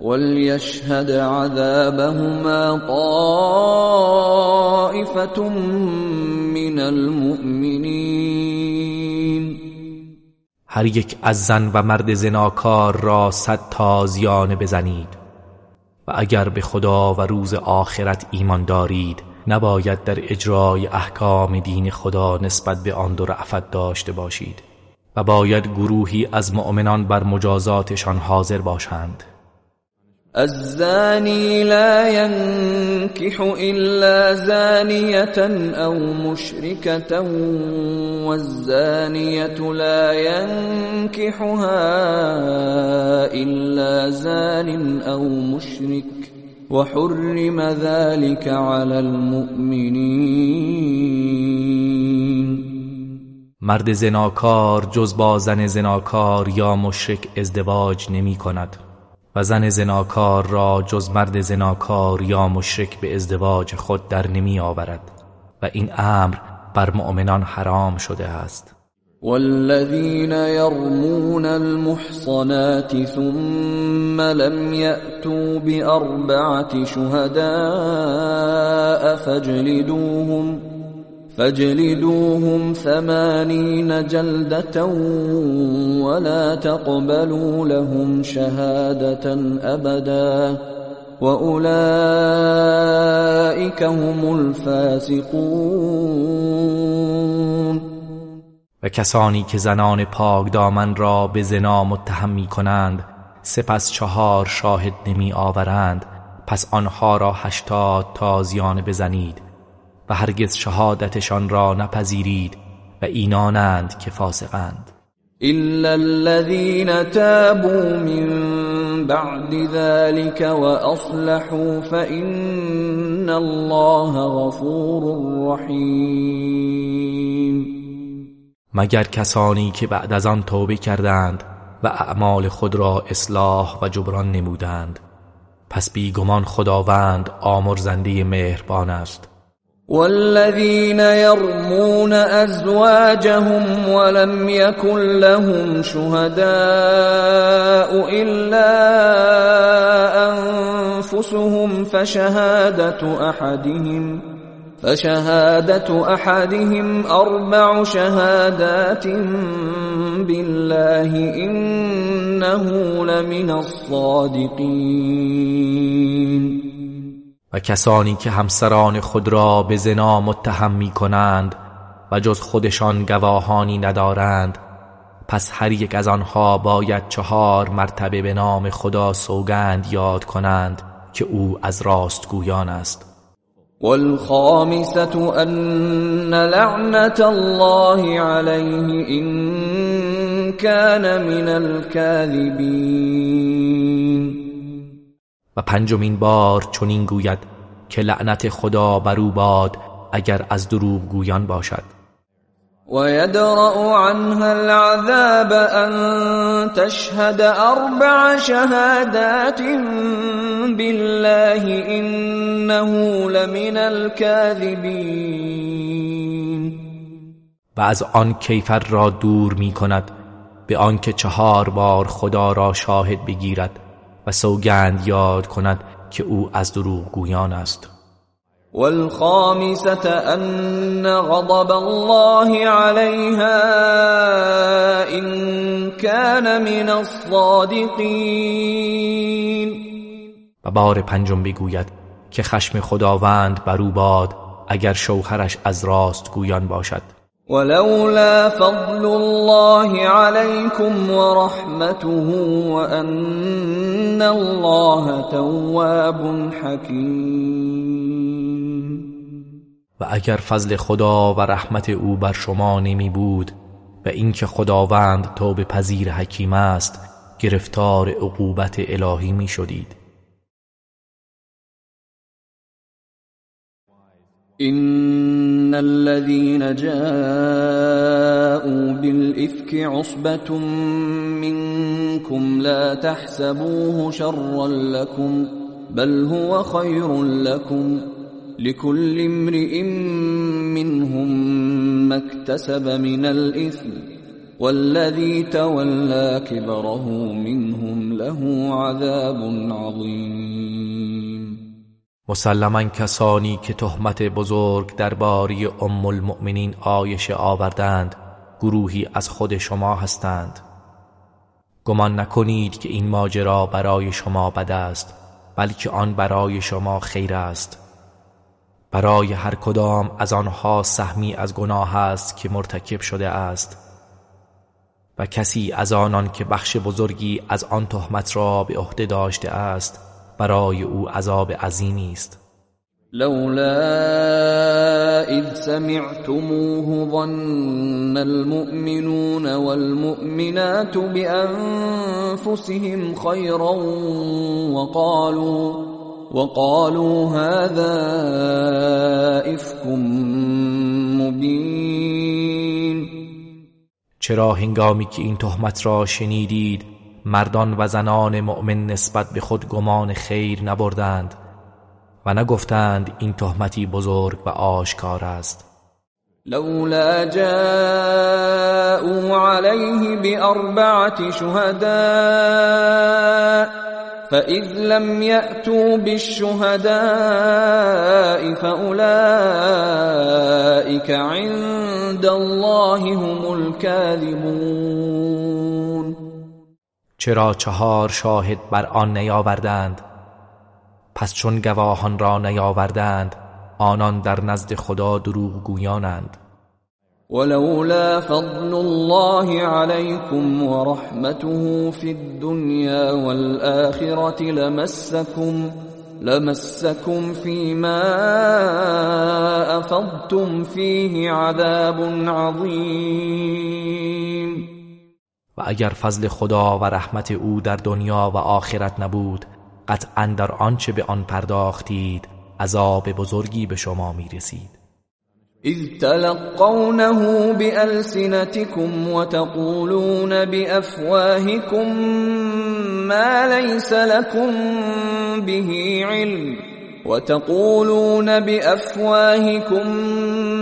Speaker 1: وليشهد عذابهما طائفة من المؤمنين.
Speaker 2: هر یک از زن و مرد زناکار را صد تازیانه بزنید. و اگر به خدا و روز آخرت ایمان دارید نباید در اجرای احکام دین خدا نسبت به آن دو رعفت داشته باشید. و باید گروهی از مؤمنان بر مجازاتشان حاضر باشند.
Speaker 1: الزاني لا ينكح إلا زانية أو مشركة والزانية لا ينكحها إلا زان أو مشرك. وحرم ذلك على المؤمنين.
Speaker 2: مرد زناکار جز با زن زناکار یا مشرک ازدواج نمی کند. زن زناکار را جز مرد زناکار یا مشرک به ازدواج خود در نمی آورد و این امر بر مؤمنان حرام شده است.
Speaker 1: والذين يرمون المحصنات ثم لم يأتوا بأربعة شهداء فاجلدوهم فاجلدوهم ثمانين جلدة ولا تقبلوا لهم شهادة أبدا وأولئك هم الفاسقون.
Speaker 2: و کسانی که زنان پاک دامن را به زنا متهم می کنند سپس چهار شاهد نمی آورند پس آنها را هشتاد تازیانه بزنید. و هرگز شهادتشان را نپذیرید و اینانند که فاسقند.
Speaker 1: إلا الذين تابوا من بعد ذلك وأصلحوا فإن الله غفور رحيم.
Speaker 2: مگر کسانی که بعد از آن توبه کردند و اعمال خود را اصلاح و جبران نمودند پس بیگمان خداوند آمرزنده مهربان است.
Speaker 1: والذين يرمون أزواجهم ولم يكن لهم شهداء إلا أنفسهم فشهادة أحدهم فشهادة أحدهم أربع شهادات بالله إنه لمن الصادقين
Speaker 2: و کسانی که همسران خود را به زنا متهم می کنند و جز خودشان گواهانی ندارند پس هر یک از آنها باید چهار مرتبه به نام خدا سوگند یاد کنند که او از راستگویان است.
Speaker 1: والخامسة أن لعنة الله عليه إن كان من الكاذبين.
Speaker 2: و پنجمین بار چنین گوید که لعنت خدا بر او باد اگر از دروغ گویان باشد.
Speaker 1: ويدرأ عنها العذاب أن تشهد أربع شهادات بالله إنه لمن الكاذبين.
Speaker 2: و از آن کیفر را دور می کند به آنکه چهار بار خدا را شاهد بگیرد. و سوگند یاد کند که او از دروغ گویان است.
Speaker 1: والخامسة أن غضب الله عليها إن كان من الصادقين.
Speaker 2: و بار پنجم بگوید که خشم خداوند بر او باد اگر شوهرش از راست گویان باشد.
Speaker 1: ولولا فضل الله عليكم ورحمته وأن الله تواب حكيم.
Speaker 2: و اگر فضل خدا و رحمت او بر شما نمی بود و اینکه خداوند توبه پذیر حکیم است گرفتار عقوبت الهی می شدید.
Speaker 1: إن الذين جاءوا بالإفك عصبة منكم لا تحسبوه شرا لكم بل هو خير لكم لكل امرئ منهم ما اكتسب من الإثم والذي تولى كبره منهم له عذاب عظيم
Speaker 2: مسلما کسانی که تهمت بزرگ درباری ام المؤمنین آیشه آوردند گروهی از خود شما هستند. گمان نکنید که این ماجرا برای شما بد است بلکه آن برای شما خیر است. برای هر کدام از آنها سهمی از گناه است که مرتکب شده است. و کسی از آنان که بخش بزرگی از آن تهمت را به عهده داشته است برای او عذاب عظیمی است.
Speaker 1: لولا اذ سمعتموه ظن المؤمنون والمؤمنات بانفسهم خيرا وقالوا وقالوا هذا افك مبين.
Speaker 2: چرا هنگامی که این تهمت را شنیدید مردان و زنان مؤمن نسبت به خود گمان خیر نبردند و نگفتند این تهمتی بزرگ و آشکار است.
Speaker 1: لولا جاءوا عليه بأربعة شهداء فإذ لم يأتوا بالشهداء فأولئك عند الله هم الكاذبون.
Speaker 2: چرا چهار شاهد بر آن نیاوردند؟ پس چون گواهان را نیاوردند آنان در نزد خدا دروغ گویانند.
Speaker 1: ولولا فضل الله عليكم ورحمته في الدنيا والآخرة لمسكم لمسكم فيما أفضتم فيه عذاب عظيم.
Speaker 2: و اگر فضل خدا و رحمت او در دنیا و آخرت نبود قطعا در آنچه به آن پرداختید عذاب بزرگی به شما می رسید
Speaker 1: اذ تلقونه بألسنتكم وتقولون بأفواهكم ما ليس لكم به علم وتقولون بأفواهكم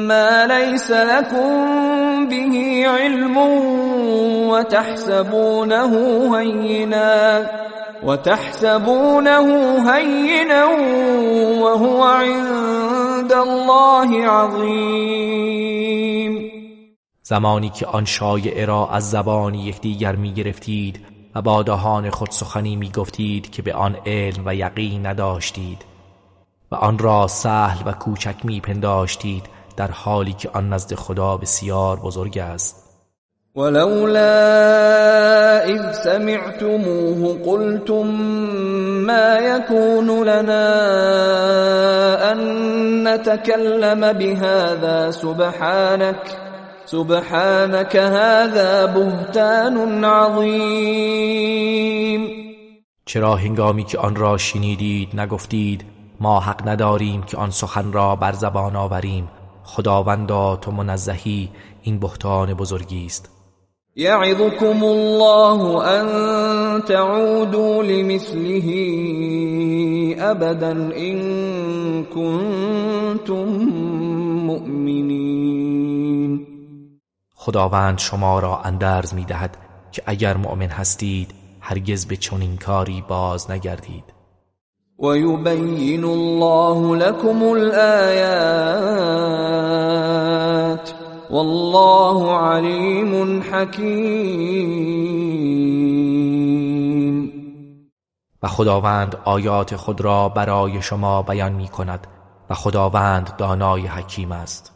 Speaker 1: ما ليس لكم به علم وتحسبونه هينا وتحسبونه هينا وهو عند الله عظيم
Speaker 2: زمانی که آن شایعه را از زبان یکدیگر می گرفتید و با دهان خود سخنی می گفتید که به آن علم و یقین نداشتید و آن را سهل و کوچک می پنداشتید در حالی که آن نزد خدا بسیار بزرگ است.
Speaker 1: ولولا اذ سمعتموه قلتم ما يكون لنا ان نتكلم بهذا سبحانك سبحانك هذا بهتان عظیم
Speaker 2: چرا هنگامی که آن را شنیدید نگفتید ما حق نداریم که آن سخن را بر زبان آوریم؟ خداوندا تو منزهی این بهتان بزرگی است.
Speaker 1: یعظكم الله ان تعودوا لمثله ابدا ان كنتم مؤمنین.
Speaker 2: خداوند شما را اندرز می‌دهد که اگر مؤمن هستید هرگز به چنین کاری باز نگردید.
Speaker 1: ويبين الله لكم الآيات والله علیم حکیم
Speaker 2: و خداوند آیات خود را برای شما بیان می کند و خداوند دانای حکیم است.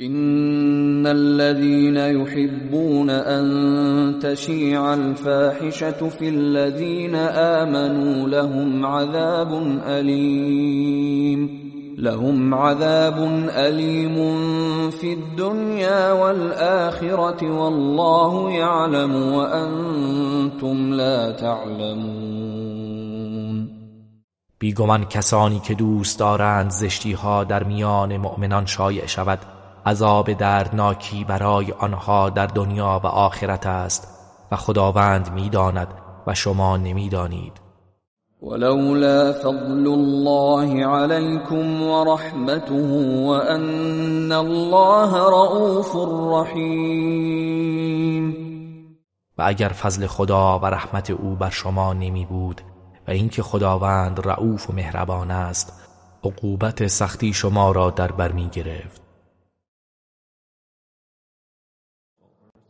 Speaker 1: ان الذين يحبون ان تشيع الفاحشه في الذين امنوا لهم عذاب اليم لهم عذاب اليم في الدنيا والاخره والله يعلم وانتم لا تعلمون
Speaker 2: بیگمان کسانی که دوست دارند زشتی ها در میان مؤمنان شایع شود عذاب دردناکی برای آنها در دنیا و آخرت است و خداوند می‌داند و شما نمی‌دانید.
Speaker 1: ولولا فضل الله عليكم ورحمته وان الله رؤوف رحیم.
Speaker 2: و اگر فضل خدا و رحمت او بر شما نمی بود و اینکه خداوند رعوف و مهربان است عقوبت سختی شما را در بر می گرفت.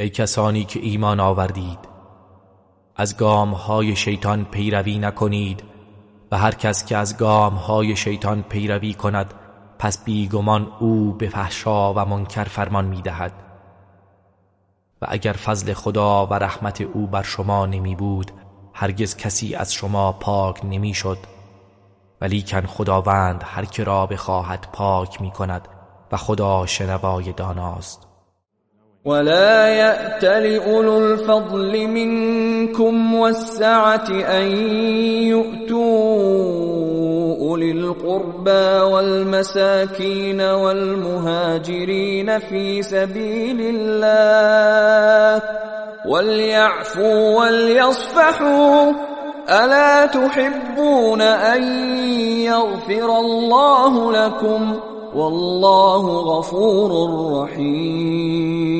Speaker 2: ای کسانی که ایمان آوردید از گام های شیطان پیروی نکنید و هر کس که از گام های شیطان پیروی کند پس بیگمان او به فحشا و منکر فرمان می‌دهد. و اگر فضل خدا و رحمت او بر شما نمی بود هرگز کسی از شما پاک نمی شد. ولیکن خداوند هر که را بخواهد پاک می کند و خدا شنوای داناست.
Speaker 1: ولا يأتل أولو الفضل منكم والسعة أن يؤتوا أولي القربى والمساكين والمهاجرين في سبيل الله وليعفوا وليصفحوا ألا تحبون أن يغفر الله لكم ؟ والله غفور رحیم.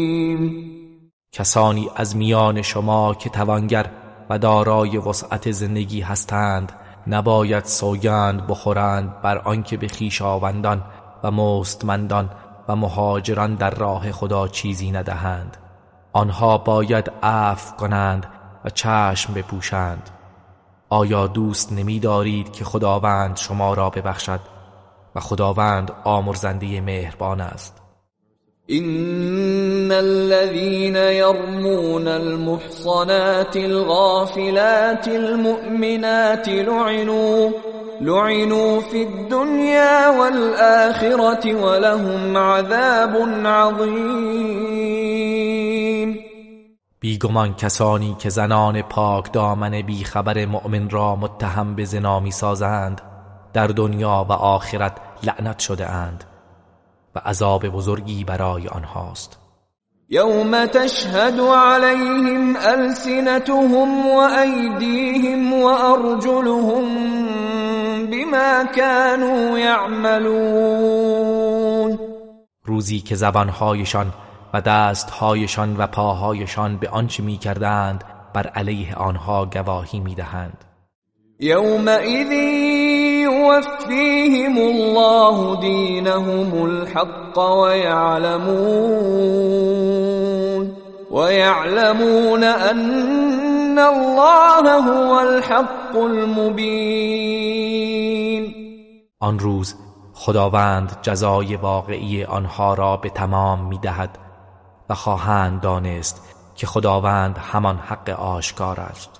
Speaker 2: کسانی از میان شما که توانگر و دارای وسعت زندگی هستند نباید سوگند بخورند بر آنکه به خویشاوندان و مستمندان و مهاجران در راه خدا چیزی ندهند. آنها باید عفو کنند و چشم بپوشند. آیا دوست نمی دارید که خداوند شما را ببخشد؟ و خداوند آمرزنده مهربان است.
Speaker 1: ان الذين يرمون المحصنات الغافلات المؤمنات لعنوا لعنوا في الدنيا والآخرة ولهم عذاب عظيم.
Speaker 2: بیگمان کسانی که زنان پاک دامن بیخبر مؤمن را متهم به زنا می سازند در دنیا و آخرت لعنت شده اند و عذاب بزرگی برای آنهاست.
Speaker 1: یوم تشهد عليهم ألسنتهم وأيديهم وأرجلهم بما كانوا يعملون
Speaker 2: روزی که زبانهایشان و دستهایشان و پاهایشان به آنچه می‌کردند بر علیه آنها گواهی می‌دهند
Speaker 1: يومئذ يوفيهم الله دينهم الحق ويعلمون ويعلمون أن الله هو الحق المبين
Speaker 2: آن روز خداوند جزای واقعی آنها را به تمام می دهد و خواهند دانست که خداوند همان حق آشکار است.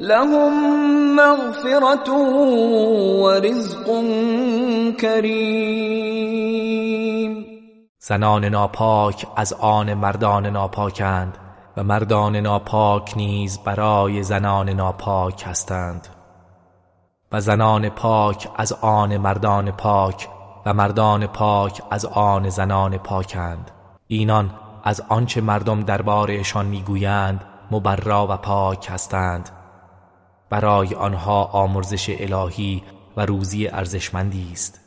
Speaker 1: لهم مغفرة ورزق کریم
Speaker 2: زنان ناپاک از آن مردان ناپاکند و مردان ناپاک نیز برای زنان ناپاک هستند. و زنان پاک از آن مردان پاک و مردان پاک از آن زنان پاکند. اینان از آنچه مردم دربارهشان می‌گویند مبرا و پاک هستند. برای آنها آمرزش الهی و روزی ارزشمندی است.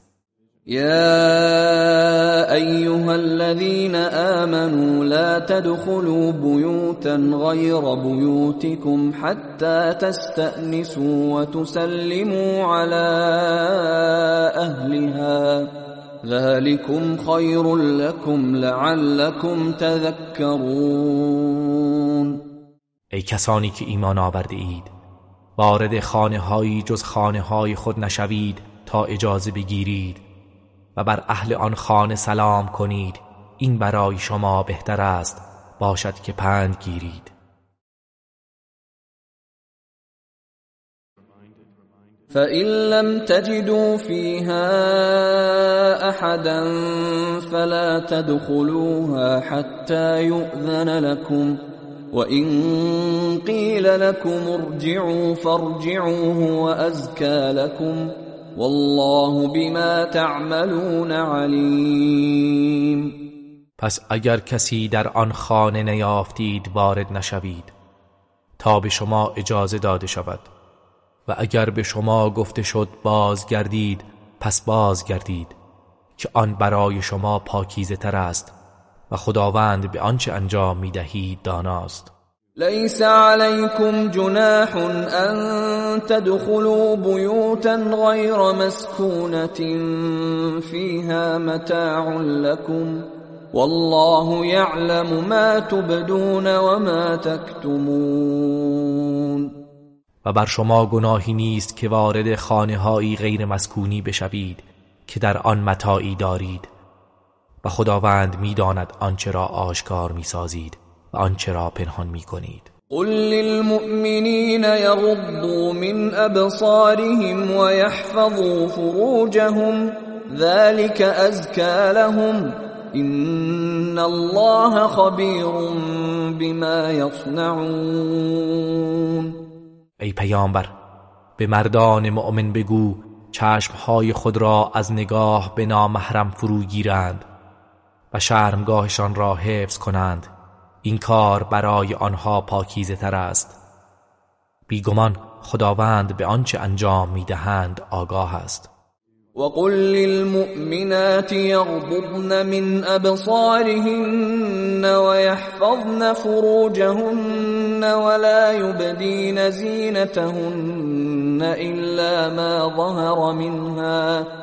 Speaker 1: يا ايها الذين امنوا لا تدخلوا بيوتا غير بيوتكم حتى تستأنسوا وتسلموا على اهلها. ذلكم خير لكم لعلكم تذكرون
Speaker 2: ای کسانی که ایمان آورده اید وارد خانه هایی جز خانه های خود نشوید تا اجازه بگیرید و بر اهل آن خانه سلام کنید. این برای شما بهتر است. باشد که پند گیرید.
Speaker 1: فإن لم تجدوا فيها أحدا فلا تدخلوها حتى يؤذن لكم وإن قيل لكم ارجعوا فارجعوا وأزكى لكم والله بما تعملون علیم
Speaker 2: پس اگر کسی در آن خانه نیافتید وارد نشوید تا به شما اجازه داده شود. و اگر به شما گفته شد بازگردید پس بازگردید که آن برای شما پاکیزه تر است. و خداوند به آنچه انجام می دهید داناست.
Speaker 1: ليس عليكم جناح أن تدخلوا بيوتا غير مسكونة فيها متاع لكم والله يعلم ما تبدون وما تكتمون
Speaker 2: و بر شما گناهی نیست که وارد خانه هایی غیر مسکونی بشوید که در آن متاعی دارید. و خداوند می‌داند آنچه را آشکار می‌سازید و آنچه را پنهان می کنید
Speaker 1: قل للمؤمنین یغضوا من ابصارهم ويحفظوا فروجهم ذلك ازكى لهم. ان الله خبیر بما يصنعون
Speaker 2: ای پیامبر به مردان مؤمن بگو چشمهای خود را از نگاه به نامحرم فرو گیرند. و شرمگاهشان را حفظ کنند. این کار برای آنها پاکیزه تر است. بیگمان خداوند به آنچه انجام می‌دهند آگاه است.
Speaker 1: وقل للمؤمنات يغضضن من أبصارهن ويحفظن فروجهن ولا يبدين زينتهن إلا ما ظهر منها.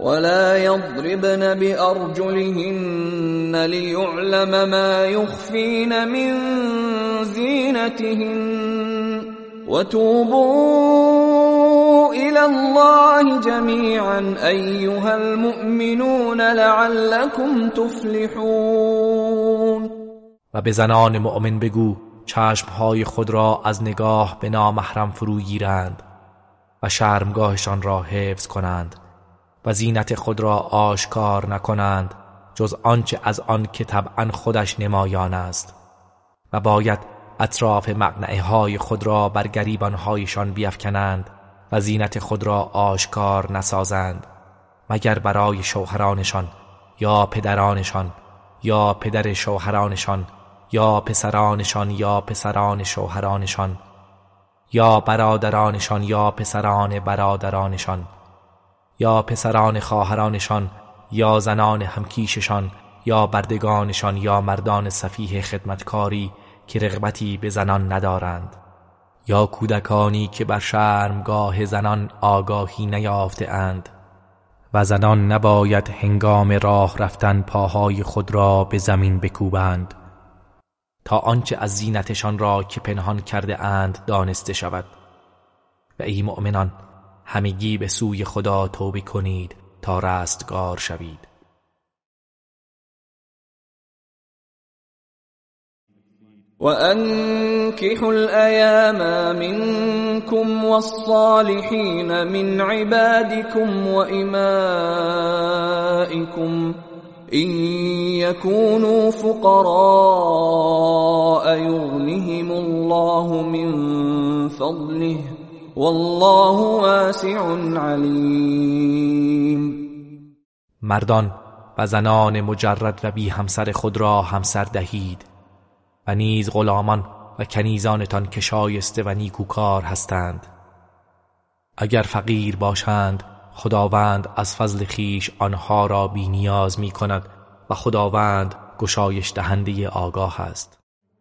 Speaker 1: ولا يضربن بأرجلهن ليعلم ما يخفين من زينتهن وتوبوا إلى الله جميعا أيها المؤمنون لعلكم تفلحون
Speaker 2: و به زنان مؤمن بگو چشمهای خود را از نگاه به نامحرم فرو گیرند و شرمگاهشان را حفظ کنند. و زینت خود را آشکار نکنند جز آنچه از آن که طبعا خودش نمایان است. و باید اطراف مقنعه های خود را بر گریبان هایشان بیفکنند و زینت خود را آشکار نسازند مگر برای شوهرانشان یا پدرانشان یا پدر شوهرانشان یا پسرانشان یا پسران شوهرانشان یا برادرانشان یا پسران برادرانشان. یا پسران خواهرانشان یا زنان همکیششان یا بردگانشان یا مردان صفیح خدمتکاری که رغبتی به زنان ندارند. یا کودکانی که بر شرمگاه زنان آگاهی نیافته اند. و زنان نباید هنگام راه رفتن پاهای خود را به زمین بکوبند. تا آنچه از زینتشان را که پنهان کرده اند دانسته شود. و ای مؤمنان همگی به سوی خدا توبه کنید تا رستگار شوید.
Speaker 1: وأنكحوا الأيام منكم والصالحين من عبادكم وإمائكم إن يكونوا فقراء يغنهم الله من فضله والله واسع علیم.
Speaker 2: مردان و زنان مجرد و بی همسر خود را همسر دهید و نیز غلامان و کنیزانتان که شایسته و نیکوکار هستند. اگر فقیر باشند خداوند از فضل خیش آنها را بی نیاز می کند و خداوند گشایش دهنده آگاه است.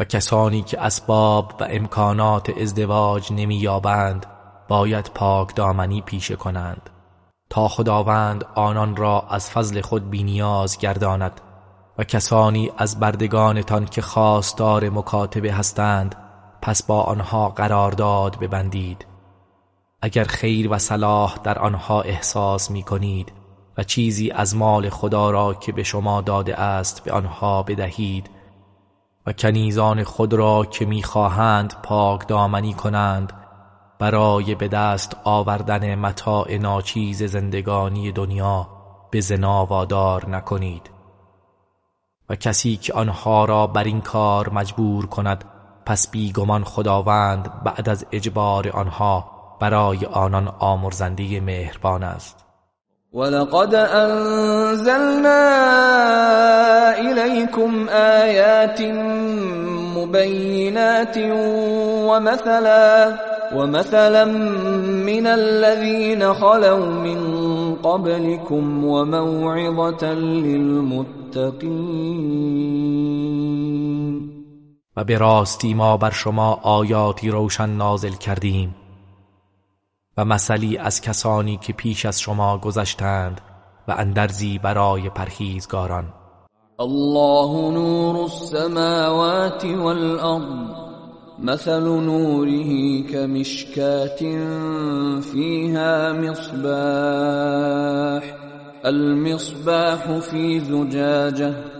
Speaker 2: و کسانی که اسباب و امکانات ازدواج نمییابند باید پاک دامنی پیشه کنند. تا خداوند آنان را از فضل خود بینیاز گرداند و کسانی از بردگانتان که خواستار مکاتبه هستند پس با آنها قرارداد ببندید. اگر خیر و صلاح در آنها احساس می کنید و چیزی از مال خدا را که به شما داده است به آنها بدهید و کنیزان خود را که می‌خواهند پاک دامنی کنند برای به دست آوردن متاع ناچیز زندگانی دنیا به زنا وادار نکنید. و کسی که آنها را بر این کار مجبور کند پس بیگمان خداوند بعد از اجبار آنها برای آنان آمرزنده مهربان است.
Speaker 1: ولقد انزلنا إليكم آيات مبينات ومثلا ومثلا من الذين خلوا من قبلكم وموعظة للمتقين.
Speaker 2: و به راستی ما بر شما آیاتی روشن نازل کردیم. و مثلی از کسانی که پیش از شما گذشتند و اندرزی برای پرهیزگاران.
Speaker 1: الله نور السماوات والأرض مثل نوره كمشكاة فيها مصباح المصباح في زجاجة.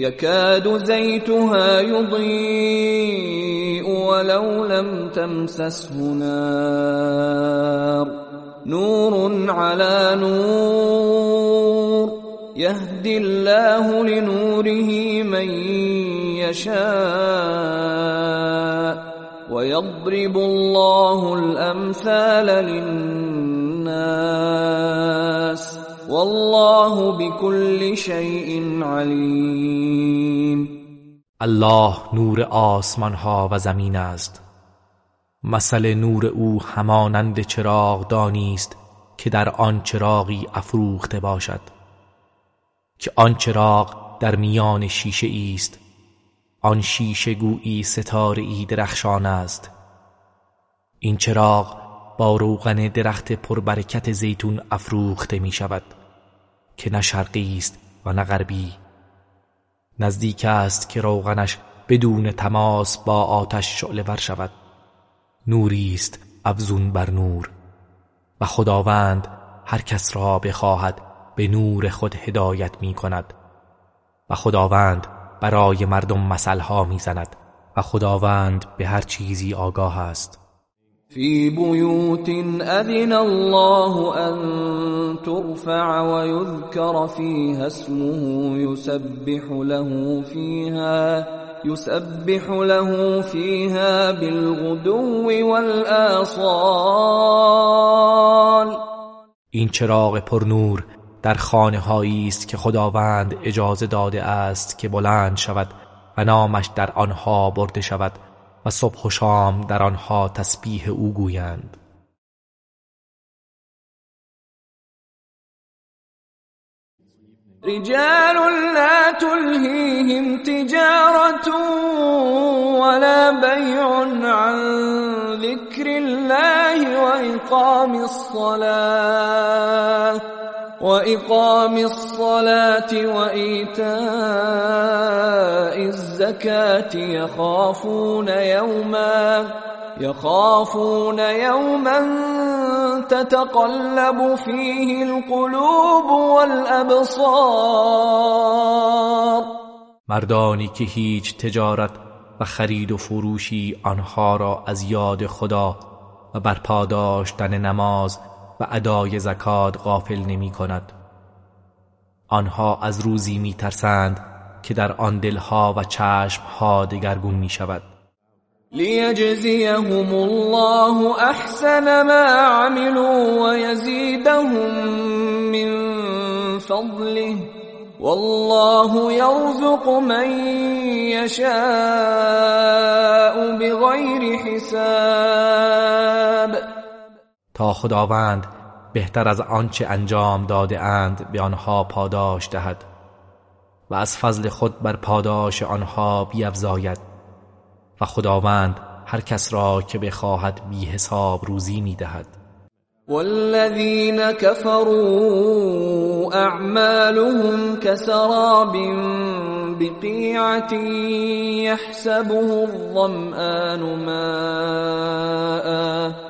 Speaker 1: يكاد زيتها يضيء ولو لم تمسسه نار. نور على نور. يهدي الله لنوره من يشاء. ويضرب الله الأمثال للناس. والله بكل شيء عليم.
Speaker 2: الله نور آسمان ها و زمین است. مثل نور او همانند چراغ دانی است که در آن چراغی افروخته باشد که آن چراغ در میان شیشه است. آن شیشه گویی ستاره ای درخشان است. این چراغ با روغن درخت پربرکت زیتون افروخته می شود که نه شرقی است و نه غربی. نزدیک است که روغنش بدون تماس با آتش شعله ور شود. نوری است افزون بر نور و خداوند هر کس را بخواهد به نور خود هدایت می کند و خداوند برای مردم مثلها می زند و خداوند به هر چیزی آگاه است.
Speaker 1: فی بیوت اذن الله ان ترفع و یذکر فیها اسمه یسبح له فیها يسبح له فيها بالغدو والآصال.
Speaker 2: این چراغ پرنور در خانه است که خداوند اجازه داده است که بلند شود و نامش در آنها برده شود. و صبح و شام در آنها تسبیح او گویند.
Speaker 1: رجال لا تلهیهم تجارت ولا بیع عن ذکر الله و اقام الصلاة. وإقام الصلاة وإيتاء الزكاة يخافون يوما يخافون يوما تتقلب فيه القلوب والأبصار.
Speaker 2: مردانی که هیچ تجارت و خرید و فروشی آنها را از یاد خدا و برپا داشتن نماز و ادای زکات غافل نمی کند. آنها از روزی می ترسند که در آن دلها و چشمها دگرگون می شود.
Speaker 1: لیجزیهم الله احسن ما عملوا و یزیدهم من فضله. والله يرزق من يشاء بغير حساب.
Speaker 2: تا خداوند بهتر از آنچه انجام داده اند به آنها پاداش دهد و از فضل خود بر پاداش آنها بیفزاید و خداوند هر کس را که بخواهد بی حساب روزی می‌دهد.
Speaker 1: والذین كفروا اعمالهم كسراب بقيعة يحسبه الظمآن ماء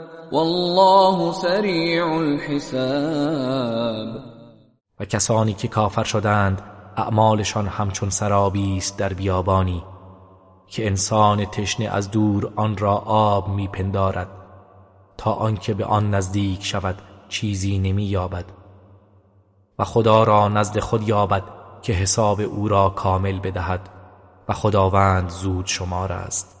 Speaker 1: والله سریع الحساب.
Speaker 2: و کسانی که کافر شدند اعمالشان همچون سرابی است در بیابانی که انسان تشنه از دور آن را آب میپندارد تا آنکه به آن نزدیک شود چیزی نمی یابد و خدا را نزد خود یابد که حساب او را کامل بدهد. و خداوند زود شمار است.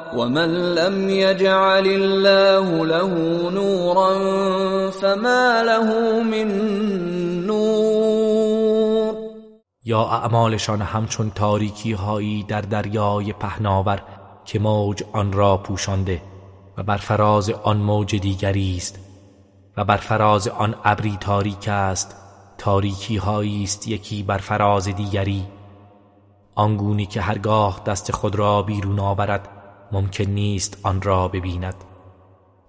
Speaker 1: ومن لم يجعل الله له نورا فما له من نور
Speaker 2: یا اعمالشان همچون تاریکی هایی در دریای پهناور که موج آن را پوشانده و بر فراز آن موج دیگری است و بر فراز آن ابری تاریک است تاریکی هایی است یکی بر فراز دیگری. آنگونی که هرگاه دست خود را بیرون آورد ممکن نیست آن را ببیند.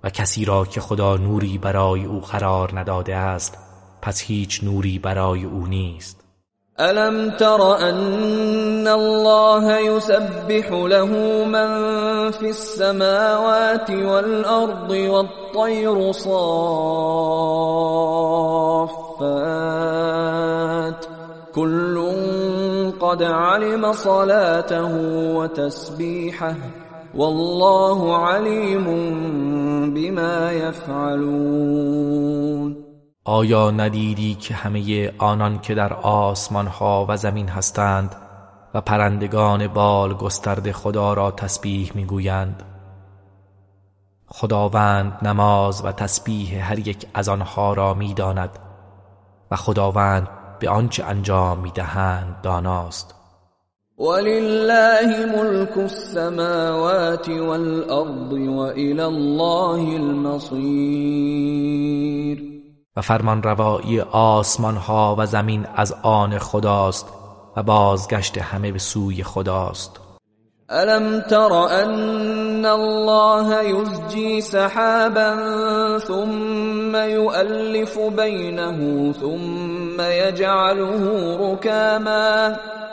Speaker 2: و کسی را که خدا نوری برای او قرار نداده است پس هیچ نوری برای او نیست.
Speaker 1: الم تر ان الله يسبح له من في السماوات والارض والطير صافات. كل قد علم صلاته وتسبيحه. والله علیم بما يفعلون.
Speaker 2: آیا ندیدی که همه آنان که در آسمان ها و زمین هستند و پرندگان بال گسترده خدا را تسبیح می‌گویند؟ خداوند نماز و تسبیح هر یک از آنها را می‌داند و خداوند به آنچه انجام می‌دهند داناست.
Speaker 1: ولله ملك السماوات والارض والى الله المصير.
Speaker 2: و فرمان روایی آسمان ها و زمین از آن خداست و بازگشت همه به سوی خداست.
Speaker 1: الم تر ان الله يزجي سحابا ثم يؤلف بينه ثم يجعله ركاما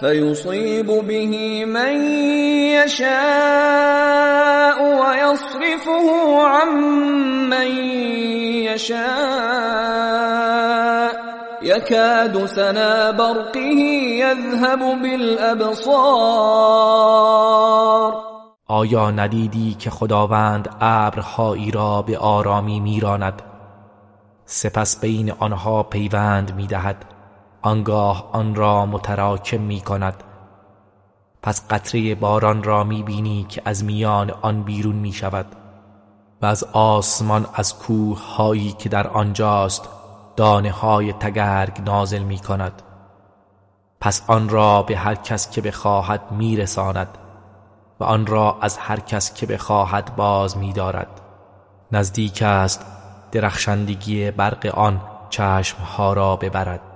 Speaker 1: فيصيب به من يشاء ويصرفه عن من يشاء يكاد سنا برقه يذهب بالابصار
Speaker 2: آیا ندیدی که خداوند ابرهایی را به آرامی میراند؟ سپس بین آنها پیوند می‌دهد. آنگاه آن را متراکم می کند. پس قطره باران را می بینی که از میان آن بیرون می شود و از آسمان از کوه هایی که در آنجاست دانه های تگرگ نازل می کند. پس آن را به هر کس که بخواهد می رساند و آن را از هر کس که بخواهد باز می دارد. نزدیک است درخشندگی برق آن چشم ها را ببرد.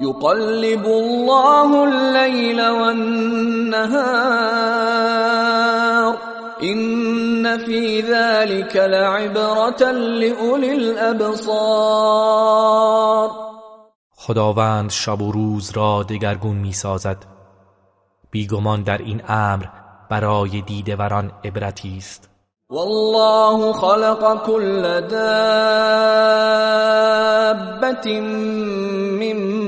Speaker 1: يقلب الله الليل والنهار. إن في ذلك لعبرة لأولي الأبصار.
Speaker 2: خداوند شب و روز را دگرگون می سازد بیگمان در این امر برای دیدوران عبرتی است.
Speaker 1: والله خلق كل دابة من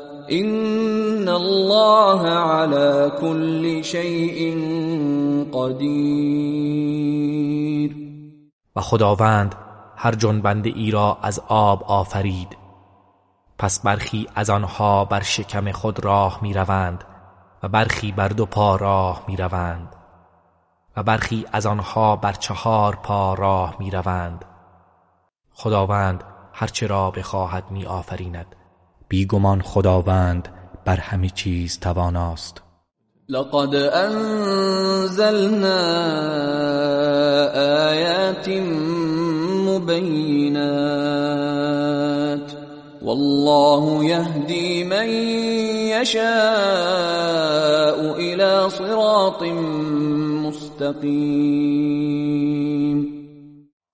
Speaker 1: ان الله على كل شيء قدیر
Speaker 2: و خداوند هر جنبنده ای را از آب آفرید. پس برخی از آنها بر شکم خود راه می روند و برخی بر دو پا راه می روند و برخی از آنها بر چهار پا راه می روند خداوند هرچه را بخواهد می آفریند بیگمان خداوند بر همه چیز تواناست.
Speaker 1: لقد انزلنا آیات مبینات. والله يهدي من يشاء الى صراط مستقیم.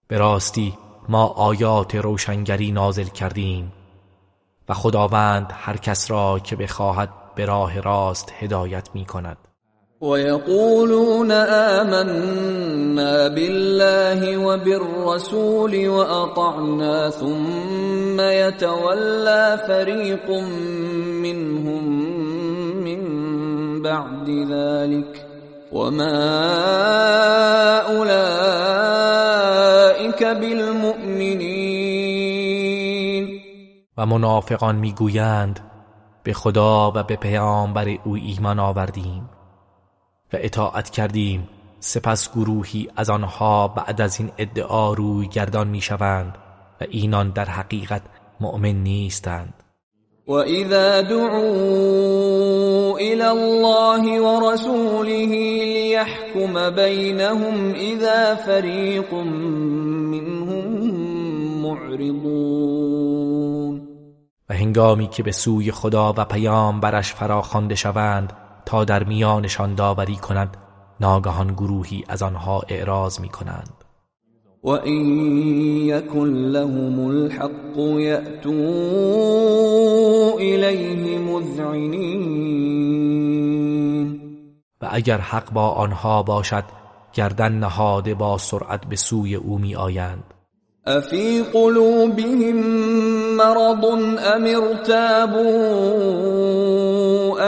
Speaker 2: به راستی ما آیات روشنگری نازل کردیم. و خداوند هر کس را که بخواهد به راه راست هدایت می کند
Speaker 1: ويقولون آمنا بالله وبالرسول وأطعنا ثم يتولى فريق منهم من بعد ذلك وما أولئك بالمؤمنين.
Speaker 2: و منافقان می‌گویند به خدا و به پیامبر او ایمان آوردیم و اطاعت کردیم. سپس گروهی از آنها بعد از این ادعا روی گردان می‌شوند و اینان در حقیقت مؤمن نیستند.
Speaker 1: و اذا دعوا الى الله ورسوله ليحكم بينهم اذا فريق منهم معرضون.
Speaker 2: و هنگامی که به سوی خدا و پیام برش فراخوانده شوند تا در میانشان داوری کند ناگهان گروهی از آنها اعراض می کنند
Speaker 1: و این یکن لهم الحق یأتوا الیه مذعنین
Speaker 2: و اگر حق با آنها باشد گردن نهاده با سرعت به سوی او می آیند
Speaker 1: افی قلوبهم مرض ام ارتابوا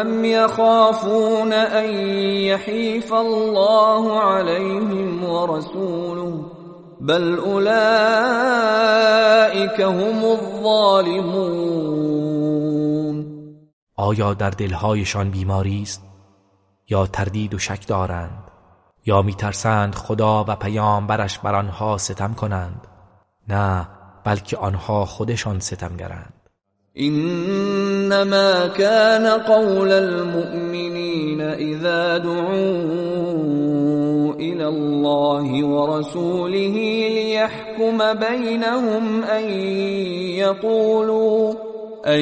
Speaker 1: ام يخافون ان يحيف الله عليهم ورسوله بل اولئك هم الظالمون
Speaker 2: آیا در دلهایشان بیماری است یا تردید و شک دارند یا میترسند خدا و پیامبرش بر آنها ستم کنند؟ نه بلکه آنها خودشان ستمگرند
Speaker 1: انما كان قول المؤمنين اذا دعوا إلى الله ورسوله ليحكم بينهم ان يقولوا ان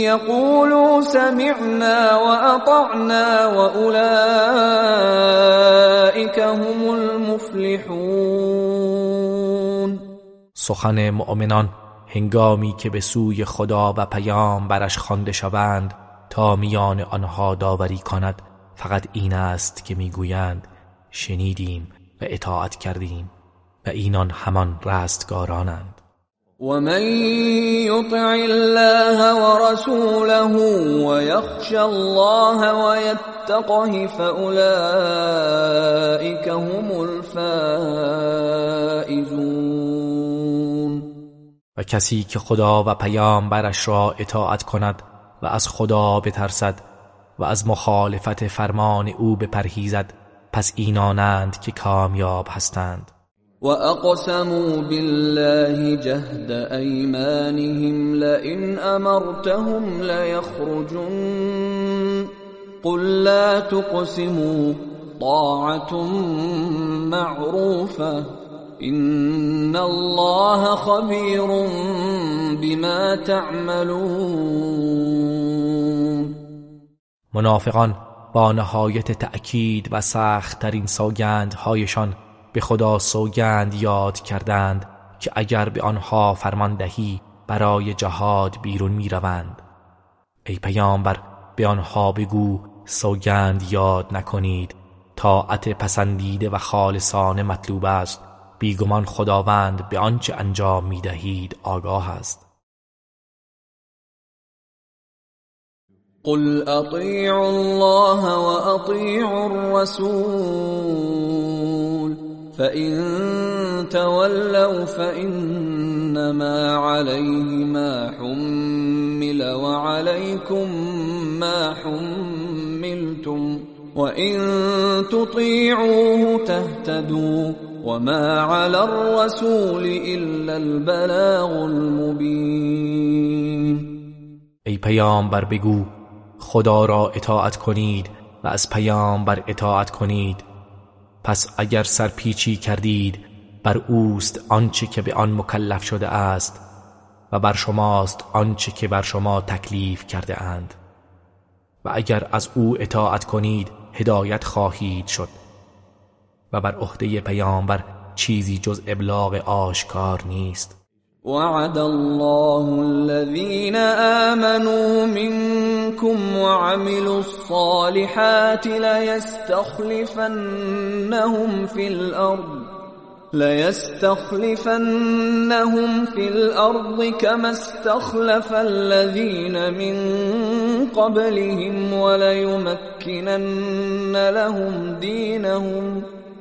Speaker 1: يقولوا سمعنا واطعنا واولئك هم المفلحون.
Speaker 2: سخن مؤمنان هنگامی که به سوی خدا و پیام برش خوانده شوند تا میان آنها داوری کند. فقط این است که می‌گویند شنیدیم و اطاعت کردیم و اینان همان رستگارانند.
Speaker 1: ومن يطع الله ورسوله ويخشى الله ويتقه فأولئك هم الفائزون
Speaker 2: و کسی که خدا و پیامبرش را اطاعت کند و از خدا بترسد و از مخالفت فرمان او بپرهیزد پس اینانند که کامیاب هستند.
Speaker 1: واقسموا بالله جهد ايمانهم لئن امرتهم ليخرجن قل لا تقسموا طاعه معروفه ان الله خبير بما تعملون.
Speaker 2: منافقان با نهایت تأکید و سختترین سوگندهایشان به خدا سوگند یاد کردند که اگر به آنها فرمان دهی برای جهاد بیرون می روند. ای پیامبر به آنها بگو سوگند یاد نکنید. طاعت پسندیده و خالصانه مطلوب است. بیگمان خداوند به آنچه انجام می دهید آگاه است.
Speaker 1: قل اطیعوا الله واطیعوا الرسول فإن تولوا فإنما عليه ما حمل وعليكم ما حملتم وإن تطيعوه تهتدوا. وما على الرسول إلا البلاغ المبين.
Speaker 2: ای پیامبر بگو خدا را اطاعت کنید و از پیامبر اطاعت کنید. پس اگر سرپیچی کردید بر اوست آنچه که به آن مکلف شده است و بر شماست آنچه که بر شما تکلیف کرده اند. و اگر از او اطاعت کنید هدایت خواهید شد. و بر عهده پیامبر چیزی جز ابلاغ آشکار نیست.
Speaker 1: وعد الله الذين آمنوا منكم وعملوا الصالحات ليستخلفنهم في الأرض ليستخلفنهم في الأرض كما استخلف الذين من قبلهم وليمكنن لهم دينهم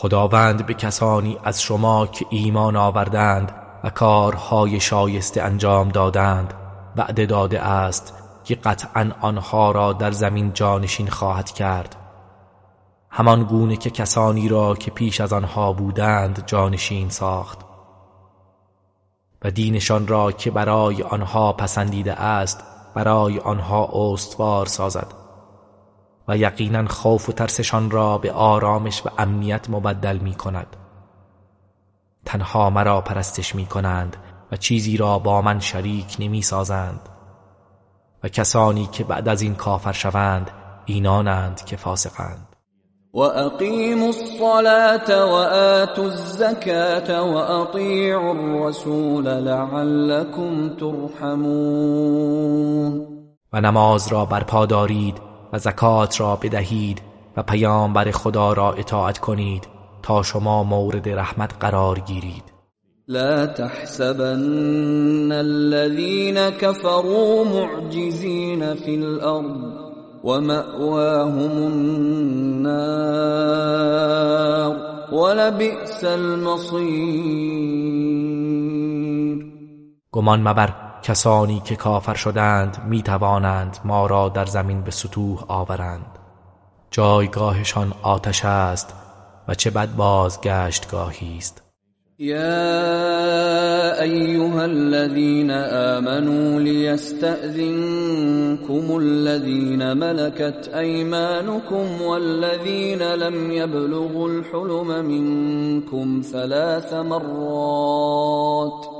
Speaker 2: خداوند به کسانی از شما که ایمان آوردند و کارهای شایسته انجام دادند وعده داده است که قطعا آنها را در زمین جانشین خواهد کرد. همان گونه که کسانی را که پیش از آنها بودند جانشین ساخت. و دینشان را که برای آنها پسندیده است برای آنها استوار سازد. و یقینا خوف و ترسشان را به آرامش و امنیت مبدل می کند تنها مرا پرستش می کنند و چیزی را با من شریک نمی سازند و کسانی که بعد از این کافر شوند اینانند که فاسقند.
Speaker 1: وأقيموا الصلاة وآتوا الزكاة وأطيعوا الرسول لعلكم ترحمون.
Speaker 2: و نماز را برپا دارید و زکات را بدهید و پیامبر خدا را اطاعت کنید تا شما مورد رحمت قرار گیرید.
Speaker 1: لا تحسبن الذين كفروا معجزين في الأرض ومأواهم النار ولبئس المصير
Speaker 2: گمان مبر کسانی که کافر شدند می توانند ما را در زمین به سطوح آورند. جایگاهشان آتش است و چه بد بازگشتگاهی است.
Speaker 1: يا ايها الذين امنوا ليستاذنكم الذين ملكت ايمانكم والذين لم يبلغوا الحلم منكم ثلاث مرات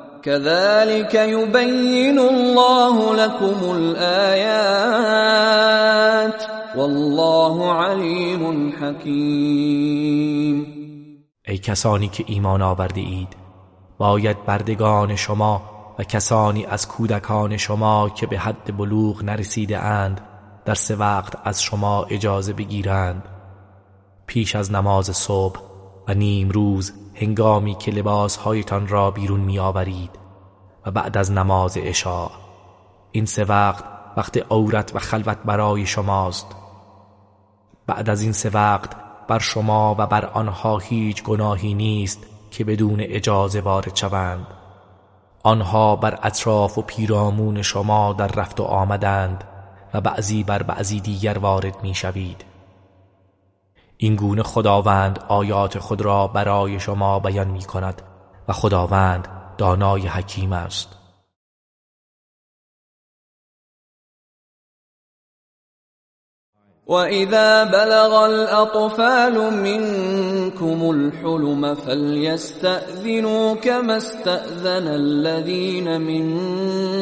Speaker 1: كذلك يبين الله لكم الآيات والله علیم حکیم
Speaker 2: ای کسانی که ایمان آورده اید باید بردگان شما و کسانی از کودکان شما که به حد بلوغ نرسیده اند در سه وقت از شما اجازه بگیرند. پیش از نماز صبح و نیم روز هنگامی که لباسهایتان را بیرون می آورید و بعد از نماز عشاء. این سه وقت وقت عورت و خلوت برای شماست. بعد از این سه وقت بر شما و بر آنها هیچ گناهی نیست که بدون اجازه وارد شوند. آنها بر اطراف و پیرامون شما در رفت و آمدند و بعضی بر بعضی دیگر وارد می شوید این گونه خداوند آیات خود را برای شما بیان می کند و خداوند دانای حکیم است.
Speaker 1: وإذا بلغ الأطفال منكم الحلم فليستأذنوا كما استأذن الذين من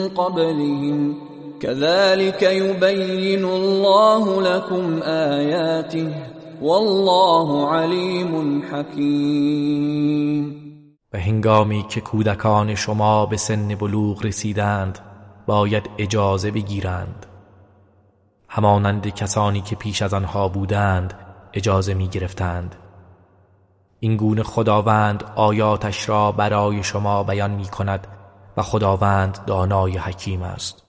Speaker 1: قبلهم. كذلك يبين الله لكم آياته والله علیم حکیم.
Speaker 2: و هنگامی که کودکان شما به سن بلوغ رسیدند باید اجازه بگیرند. همانند کسانی که پیش از آنها بودند اجازه می گرفتند این گونه خداوند آیاتش را برای شما بیان می کند و خداوند دانای حکیم است.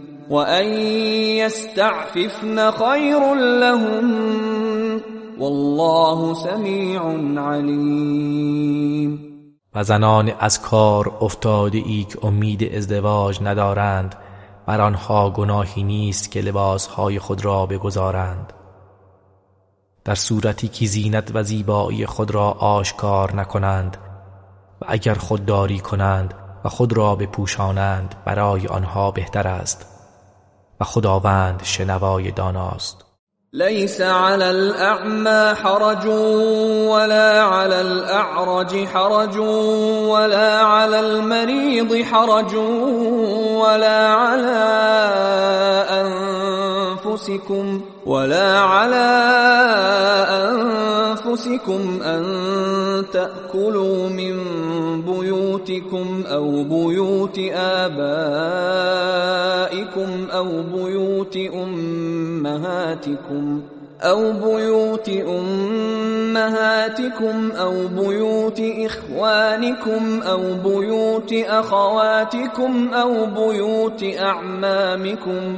Speaker 1: وأن يستعففن خير لهم والله سمیع علیم
Speaker 2: و زنان از کار افتاده ای که امید ازدواج ندارند بر آنها گناهی نیست که لباسهای خود را بگذارند. در صورتی که زینت و زیبایی خود را آشکار نکنند و اگر خودداری کنند و خود را بپوشانند برای آنها بهتر است. و خداوند شنوای داناست.
Speaker 1: ليس على الأعمى حرج ولا على الأعرج حرج ولا على المريض حرج ولا على أنفسكم ولا على أنفسكم أن تأكلوا من بيوتكم أو بيوت آبائكم أو بيوت أمهاتكم أو بيوت أمهاتكم أو بيوت إخوانكم أو بيوت أخواتكم أو بيوت أعمامكم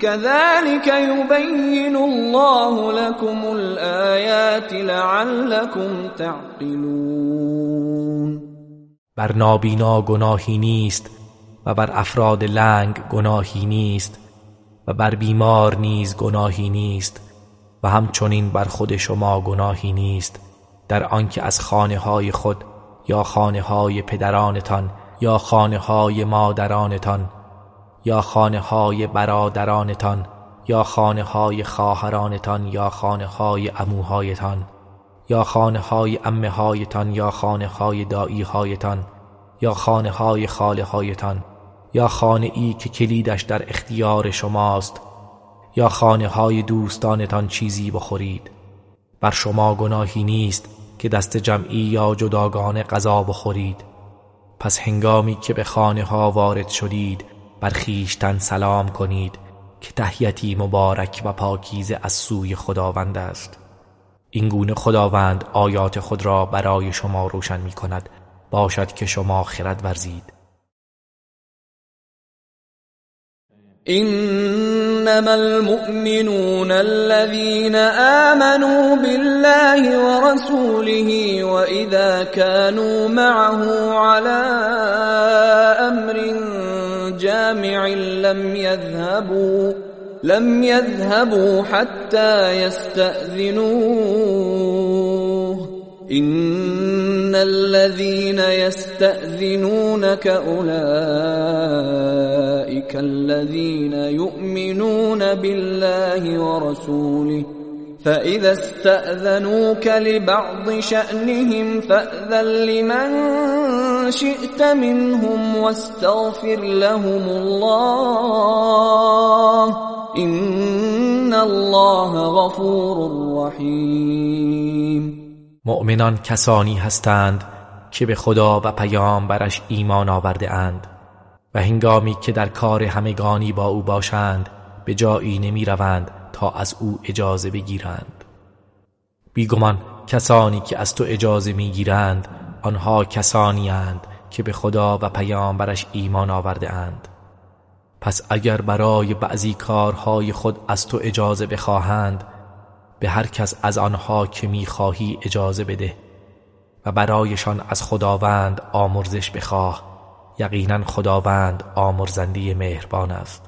Speaker 1: كذلك يبين الله لكم الآيات لعلكم تعقلون.
Speaker 2: بر نابینا گناهی نیست و بر افراد لنگ گناهی نیست و بر بیمار نیز گناهی نیست و همچنین بر خود شما گناهی نیست. در آنکه از خانه های خود یا خانه های پدرانتان یا خانه های مادرانتان یا خانه های برادرانتان یا خانه های خواهرانتان یا خانه های اموهایتان یا خانه های امه هایتان یا خانه های دایی هایتان یا خانه های خاله هایتان یا خانه ای که کلیدش در اختیار شماست یا خانه های دوستانتان چیزی بخورید. بر شما گناهی نیست که دست جمعی یا جداگانه غذا بخورید. پس هنگامی که به خانه ها وارد شدید بر خیشتن سلام کنید که تحیتی مبارک و پاکیزه از سوی خداوند است. این گونه خداوند آیات خود را برای شما روشن می کند. باشد که شما خرد ورزید.
Speaker 1: إن إنما المؤمنون الذين آمنوا بالله ورسوله وإذا كانوا معه على أمر جامع لم يذهبوا لم يذهبوا حتى يستأذنوه. إن الذين يستأذنونك أولئك الذين يؤمنون بالله ورسوله. فإذا استأذنوك لبعض شأنهم فأذن لمن شئت منهم واستغفر لهم الله إن الله غفور رحیم
Speaker 2: مؤمنان کسانی هستند که به خدا و پیامبرش ایمان آورده اند و هنگامی که در کار همگانی با او باشند به جایی نمی روند از او اجازه بگیرند. بیگمان کسانی که از تو اجازه می‌گیرند آنها کسانی اند که به خدا و پیامبرش ایمان آورده اند پس اگر برای بعضی کارهای خود از تو اجازه بخواهند به هر کس از آنها که می‌خواهی اجازه بده و برایشان از خداوند آمرزش بخواه. یقینا خداوند آمرزنده مهربان است.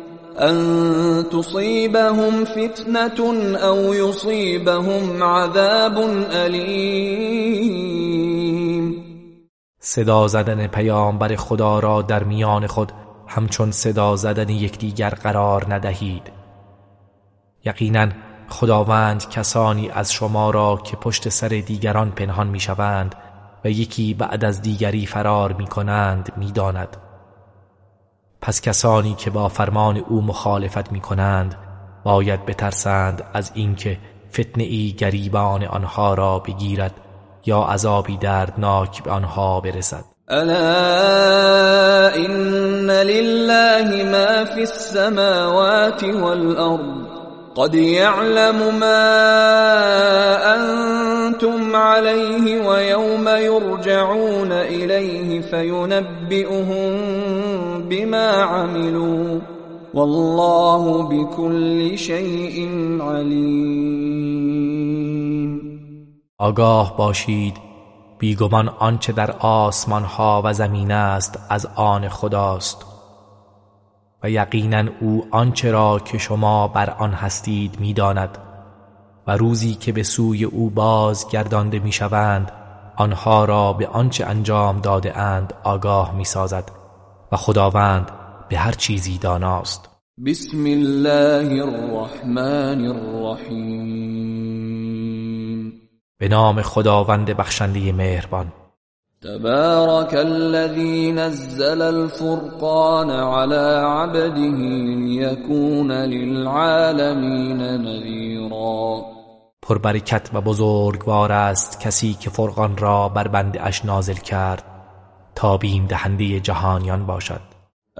Speaker 1: ان تصيبهم فتنه او يصيبهم عذاب الیم
Speaker 2: صدا زدن پیامبر خدا را در میان خود همچون صدا زدن یکدیگر قرار ندهید یقینا خداوند کسانی از شما را که پشت سر دیگران پنهان می‌شوند و یکی بعد از دیگری فرار می کنند می. پس کسانی که با فرمان او مخالفت می کنند باید بترسند از اینکه فتنه ای گریبان آنها را بگیرد یا عذابی دردناک به آنها برسد.
Speaker 1: الا ان لله ما في السماوات والارض. قد يعلم ما انتم عليه ويوم يرجعون اليه فينبئهم بما عملوا والله بكل شيء عليم.
Speaker 2: آگاه باشید بیگمان آنچه در آسمان ها و زمین است از آن خداست. و یقینا او آنچه را که شما بر آن هستید می‌داند. و روزی که به سوی او باز گردانده می‌شوند آنها را به آنچه انجام داده اند آگاه می‌سازد. و خداوند به هر چیزی داناست.
Speaker 1: بسم الله الرحمن الرحیم.
Speaker 2: به نام خداوند بخشنده مهربان.
Speaker 1: تبارك الذي نزل الفرقان على عبده ليكون للعالمین نذیرا
Speaker 2: پربرکت و بزرگوار است کسی که فرقان را بر بنده اش نازل کرد تا بیم دهنده جهانیان باشد.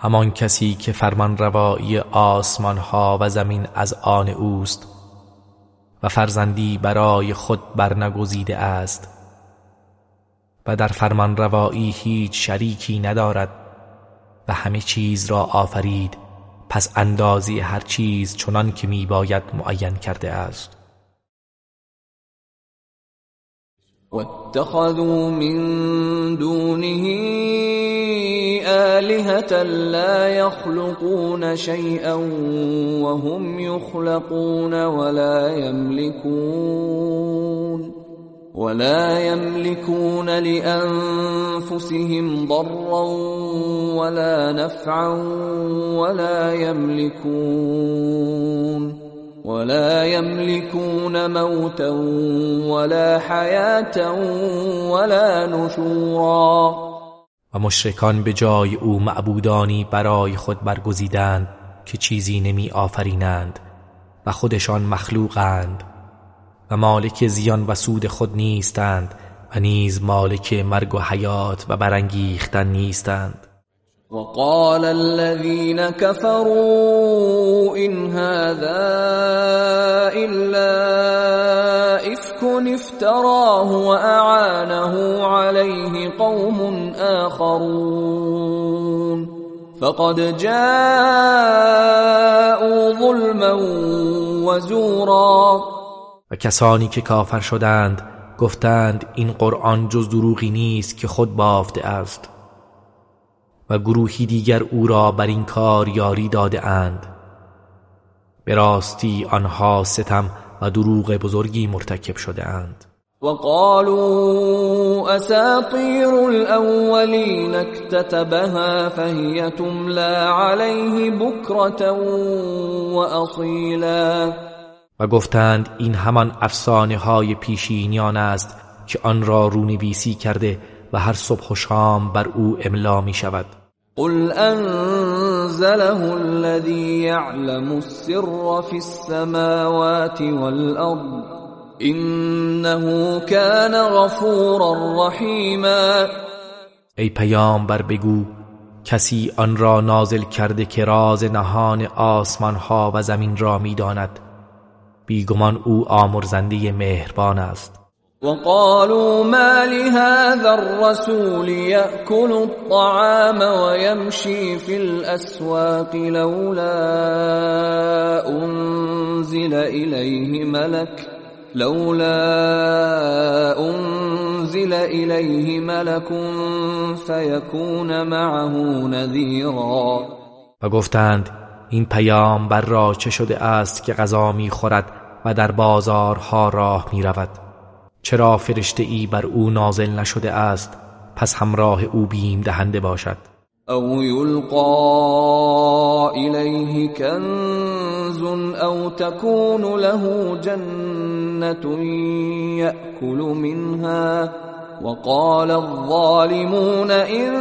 Speaker 2: همان کسی که فرمان روایی آسمان ها و زمین از آن اوست و فرزندی برای خود برنگزیده است و در فرمان روایی هیچ شریکی ندارد و همه چیز را آفرید پس اندازی هر چیز چنان که می باید معین کرده است.
Speaker 1: واتخذوا من دونه آلهة لا يخلقون شيئا وهم يخلقون ولا يملكون ولا يملكون لأنفسهم ضرا ولا نفعا ولا يملكون ولا يملكون موتا ولا حياة ولا نشورا
Speaker 2: و مشرکان به جای او معبودانی برای خود برگزیدند که چیزی نمی آفرینند و خودشان مخلوقند و مالک زیان و سود خود نیستند و نیز مالک مرگ و حیات و برانگیختن نیستند.
Speaker 1: وقال الذين كفروا إن هذا إلا إفك افتراه وأعانه عليه قوم آخرون فقد جاءوا ظلما وزورا
Speaker 2: و کسانی که کافر شدند گفتند این قرآن جز دروغی نیست که خود بافته است و گروهی دیگر او را بر این کار یاری داده اند. به راستی آنها ستم و دروغ بزرگی مرتکب شده اند.
Speaker 1: وقالوا اساطیر الاولین اكتتبها فهي تملى عليه بكرة واصیلا
Speaker 2: و گفتند این همان افسانه های پیشینیان است که آن را رونویسی کرده و هر صبح و شام بر او املا می شود
Speaker 1: قل انزله الذي يعلم السر في السماوات والارض انه كان غفورا رحیما
Speaker 2: ای پیامبر بگو کسی آن را نازل کرده که راز نهان آسمان ها و زمین را می‌داند بیگمان او آمرزنده مهربان است.
Speaker 1: وقالوا ما لهذا الرسول يأكل الطعام ويمشي في الأسواق لولا أنزل إليه ملك لولا أنزل إليه ملك فيكون معه نذيرا.
Speaker 2: و گفتند این پیام بر را چه شده است که غذا می خورد و در بازارها راه می رود چرا فرشته ای بر او نازل نشده است پس همراه او بیم دهنده باشد.
Speaker 1: او یلقا الیه کنز او تكون له جنت یأکل منها وقال الظالمون إن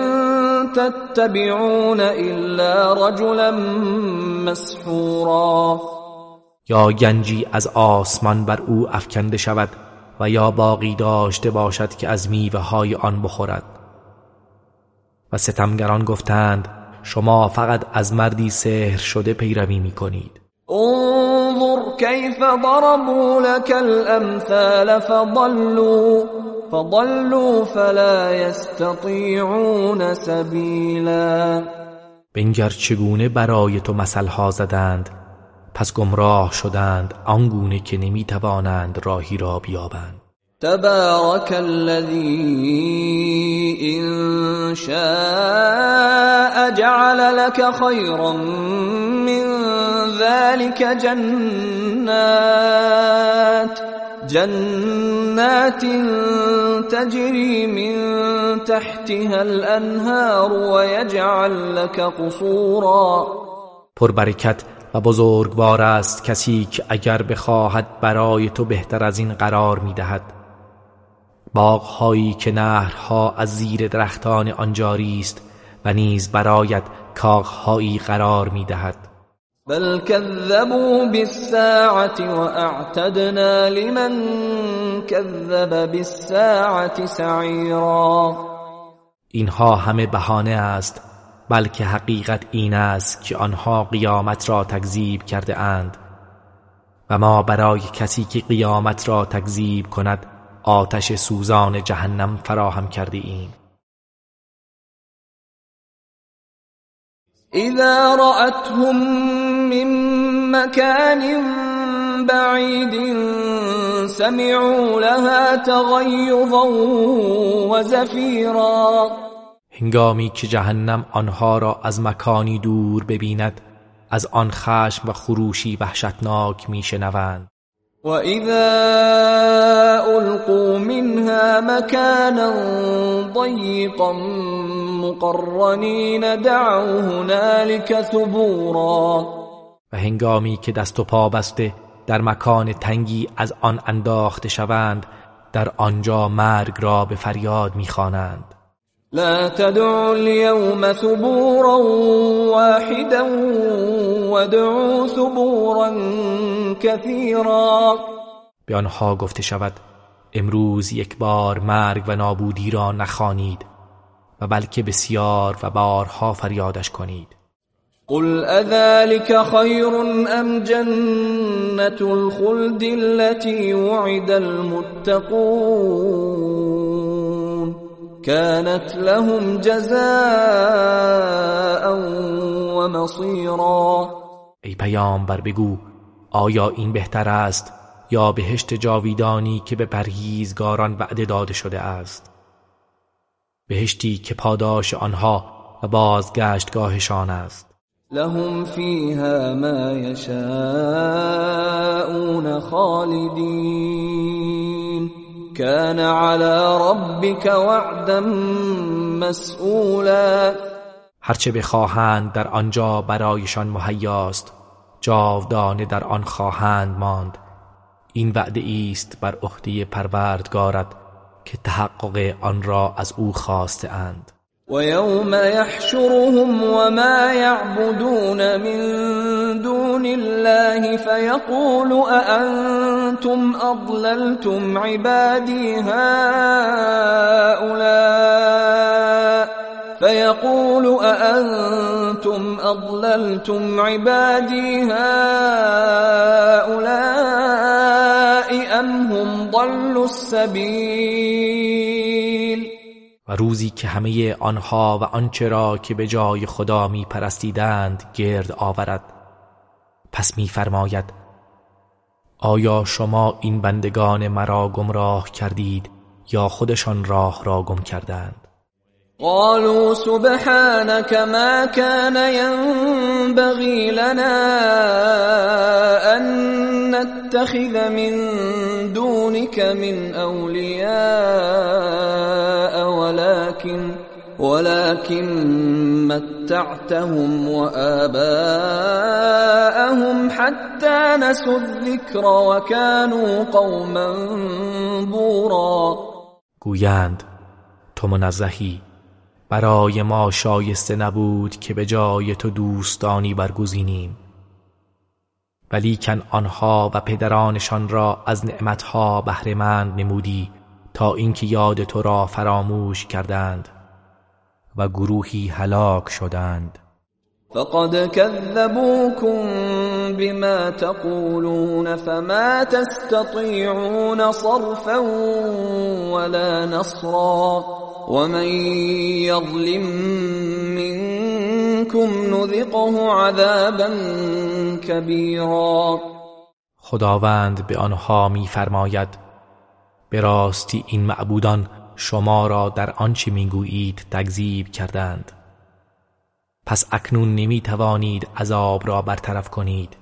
Speaker 1: تتبعون إلا رجلا مسحورا.
Speaker 2: یا گنجی از آسمان بر او افکنده شود و یا باقی داشته باشد که از میوه های آن بخورد. و ستمگران گفتند شما فقط از مردی سحر شده پیروی می کنید
Speaker 1: انظر كيف ضربوا لك الامثال فضلوا فضلوا فلا يستطيعون سبيلا
Speaker 2: بنگر چگونه برای تو مثل ها زدند؟ پس گمراه شدند آنگونه که نمی توانند راهی را بیابند.
Speaker 1: تبارك الذي إن شاء جعل لك خيرا من ذلك جنات. جنات تجري من تحتها الأنهار ويجعل لك قصورا.
Speaker 2: پربرکت و بزرگوار است کسی که اگر بخواهد برای تو بهتر از این قرار می‌دهد. باغهایی که نهرها از زیر درختان آن جاری است و نیز برایت کاخهایی قرار می‌دهد.
Speaker 1: بل كذبوا بالساعة واعتدنا لمن كذب بالساعة سعيرا
Speaker 2: اینها همه بهانه است بلکه حقیقت این است که آنها قیامت را تکذیب کرده اند. و ما برای کسی که قیامت را تکذیب کند آتش سوزان جهنم فراهم کرده ایم.
Speaker 1: اذا رأتهم من مكان بعید سمعوا لها تغیظا وزفیرا
Speaker 2: هنگامی که جهنم آنها را از مکانی دور ببیند از آن خشم و خروشی وحشتناک میشنوند.
Speaker 1: و اذا القوا منها مكانا ضيقا مقرنین دعوا هنالك ثبورا.
Speaker 2: و هنگامی که دست و پا بسته در مکان تنگی از آن انداخته شوند در آنجا مرگ را به فریاد می‌خوانند.
Speaker 1: لا تدعوا اليوم ثبورا واحدا وادعوا ثبورا كثيرا.
Speaker 2: به آنها گفته شود امروز یک بار مرگ و نابودی را نخوانید و بلکه بسیار و بارها فریادش کنید.
Speaker 1: قل اذلك خير ام جنة الخلد التي وعد المتقون؟ كانت لهم جزاء ومصيرا.
Speaker 2: ای پیامبر بگو آیا این بهتر است یا بهشت جاویدانی که به پرهیزگاران وعده داده شده است؟ بهشتی که پاداش آنها و بازگشتگاهشان است.
Speaker 1: لهم فيها ما يشاءون خالدين كان على ربك وعدا مسئولا
Speaker 2: هرچه بخواهند در آنجا برایشان مهیاست جاودانه در آن خواهند ماند. این وعده است بر عهده پروردگارت که تحقق آن را از او خواسته اند.
Speaker 1: ويوم يحشرهم وما يعبدون من دون الله فيقول أأنتم أضللتم عبادي هؤلاء فيقول أأنتم أضللتم عبادي هؤلاء أم هم ضلوا السبيل؟
Speaker 2: و روزی که همه آنها و آنچه را که به جای خدا می پرستیدند گرد آورد. پس میفرماید آیا شما این بندگان مرا گمراه کردید یا خودشان راه را گم کردند؟
Speaker 1: قالوا سبحانك ما كان ينبغي لنا أن نتخذ من دونك من أولياء ولكن ولكن متعتهم وآباءهم حتى نسوا الذكر وكانوا قوما بورا.
Speaker 2: گویند تو منزهی. برای ما شایسته نبود که به جای تو دوستانی برگزینیم. ولیکن آنها و پدرانشان را از نعمتها بهرهمند نمودی تا اینکه یاد تو را فراموش کردند. و گروهی هلاک شدند.
Speaker 1: فقد كذبوكم بما تقولون فما تستطيعون صرفا ولا نصرا ومن يظلم منكم نذقه عذابا كبيرا.
Speaker 2: خداوند به آنها میفرماید به راستی این معبودان شما را در آنچه می‌گویید تکذیب کردند. پس اکنون نمی توانید عذاب را برطرف کنید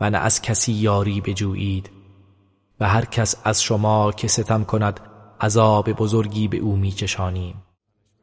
Speaker 2: و نه از کسی یاری بجویید و هر کس از شما که ستم کند عذاب بزرگی به او میچشانیم.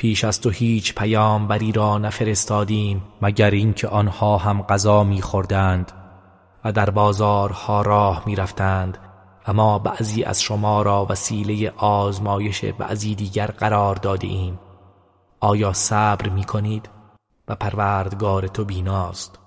Speaker 2: پیش از تو هیچ پیامبری را نفرستادیم مگر اینکه آنها هم غذا میخوردند و در بازارها راه می‌رفتند و ما بعضی از شما را وسیله آزمایش بعضی دیگر قرار داده ایم آیا صبر می کنید و پروردگار تو بیناست.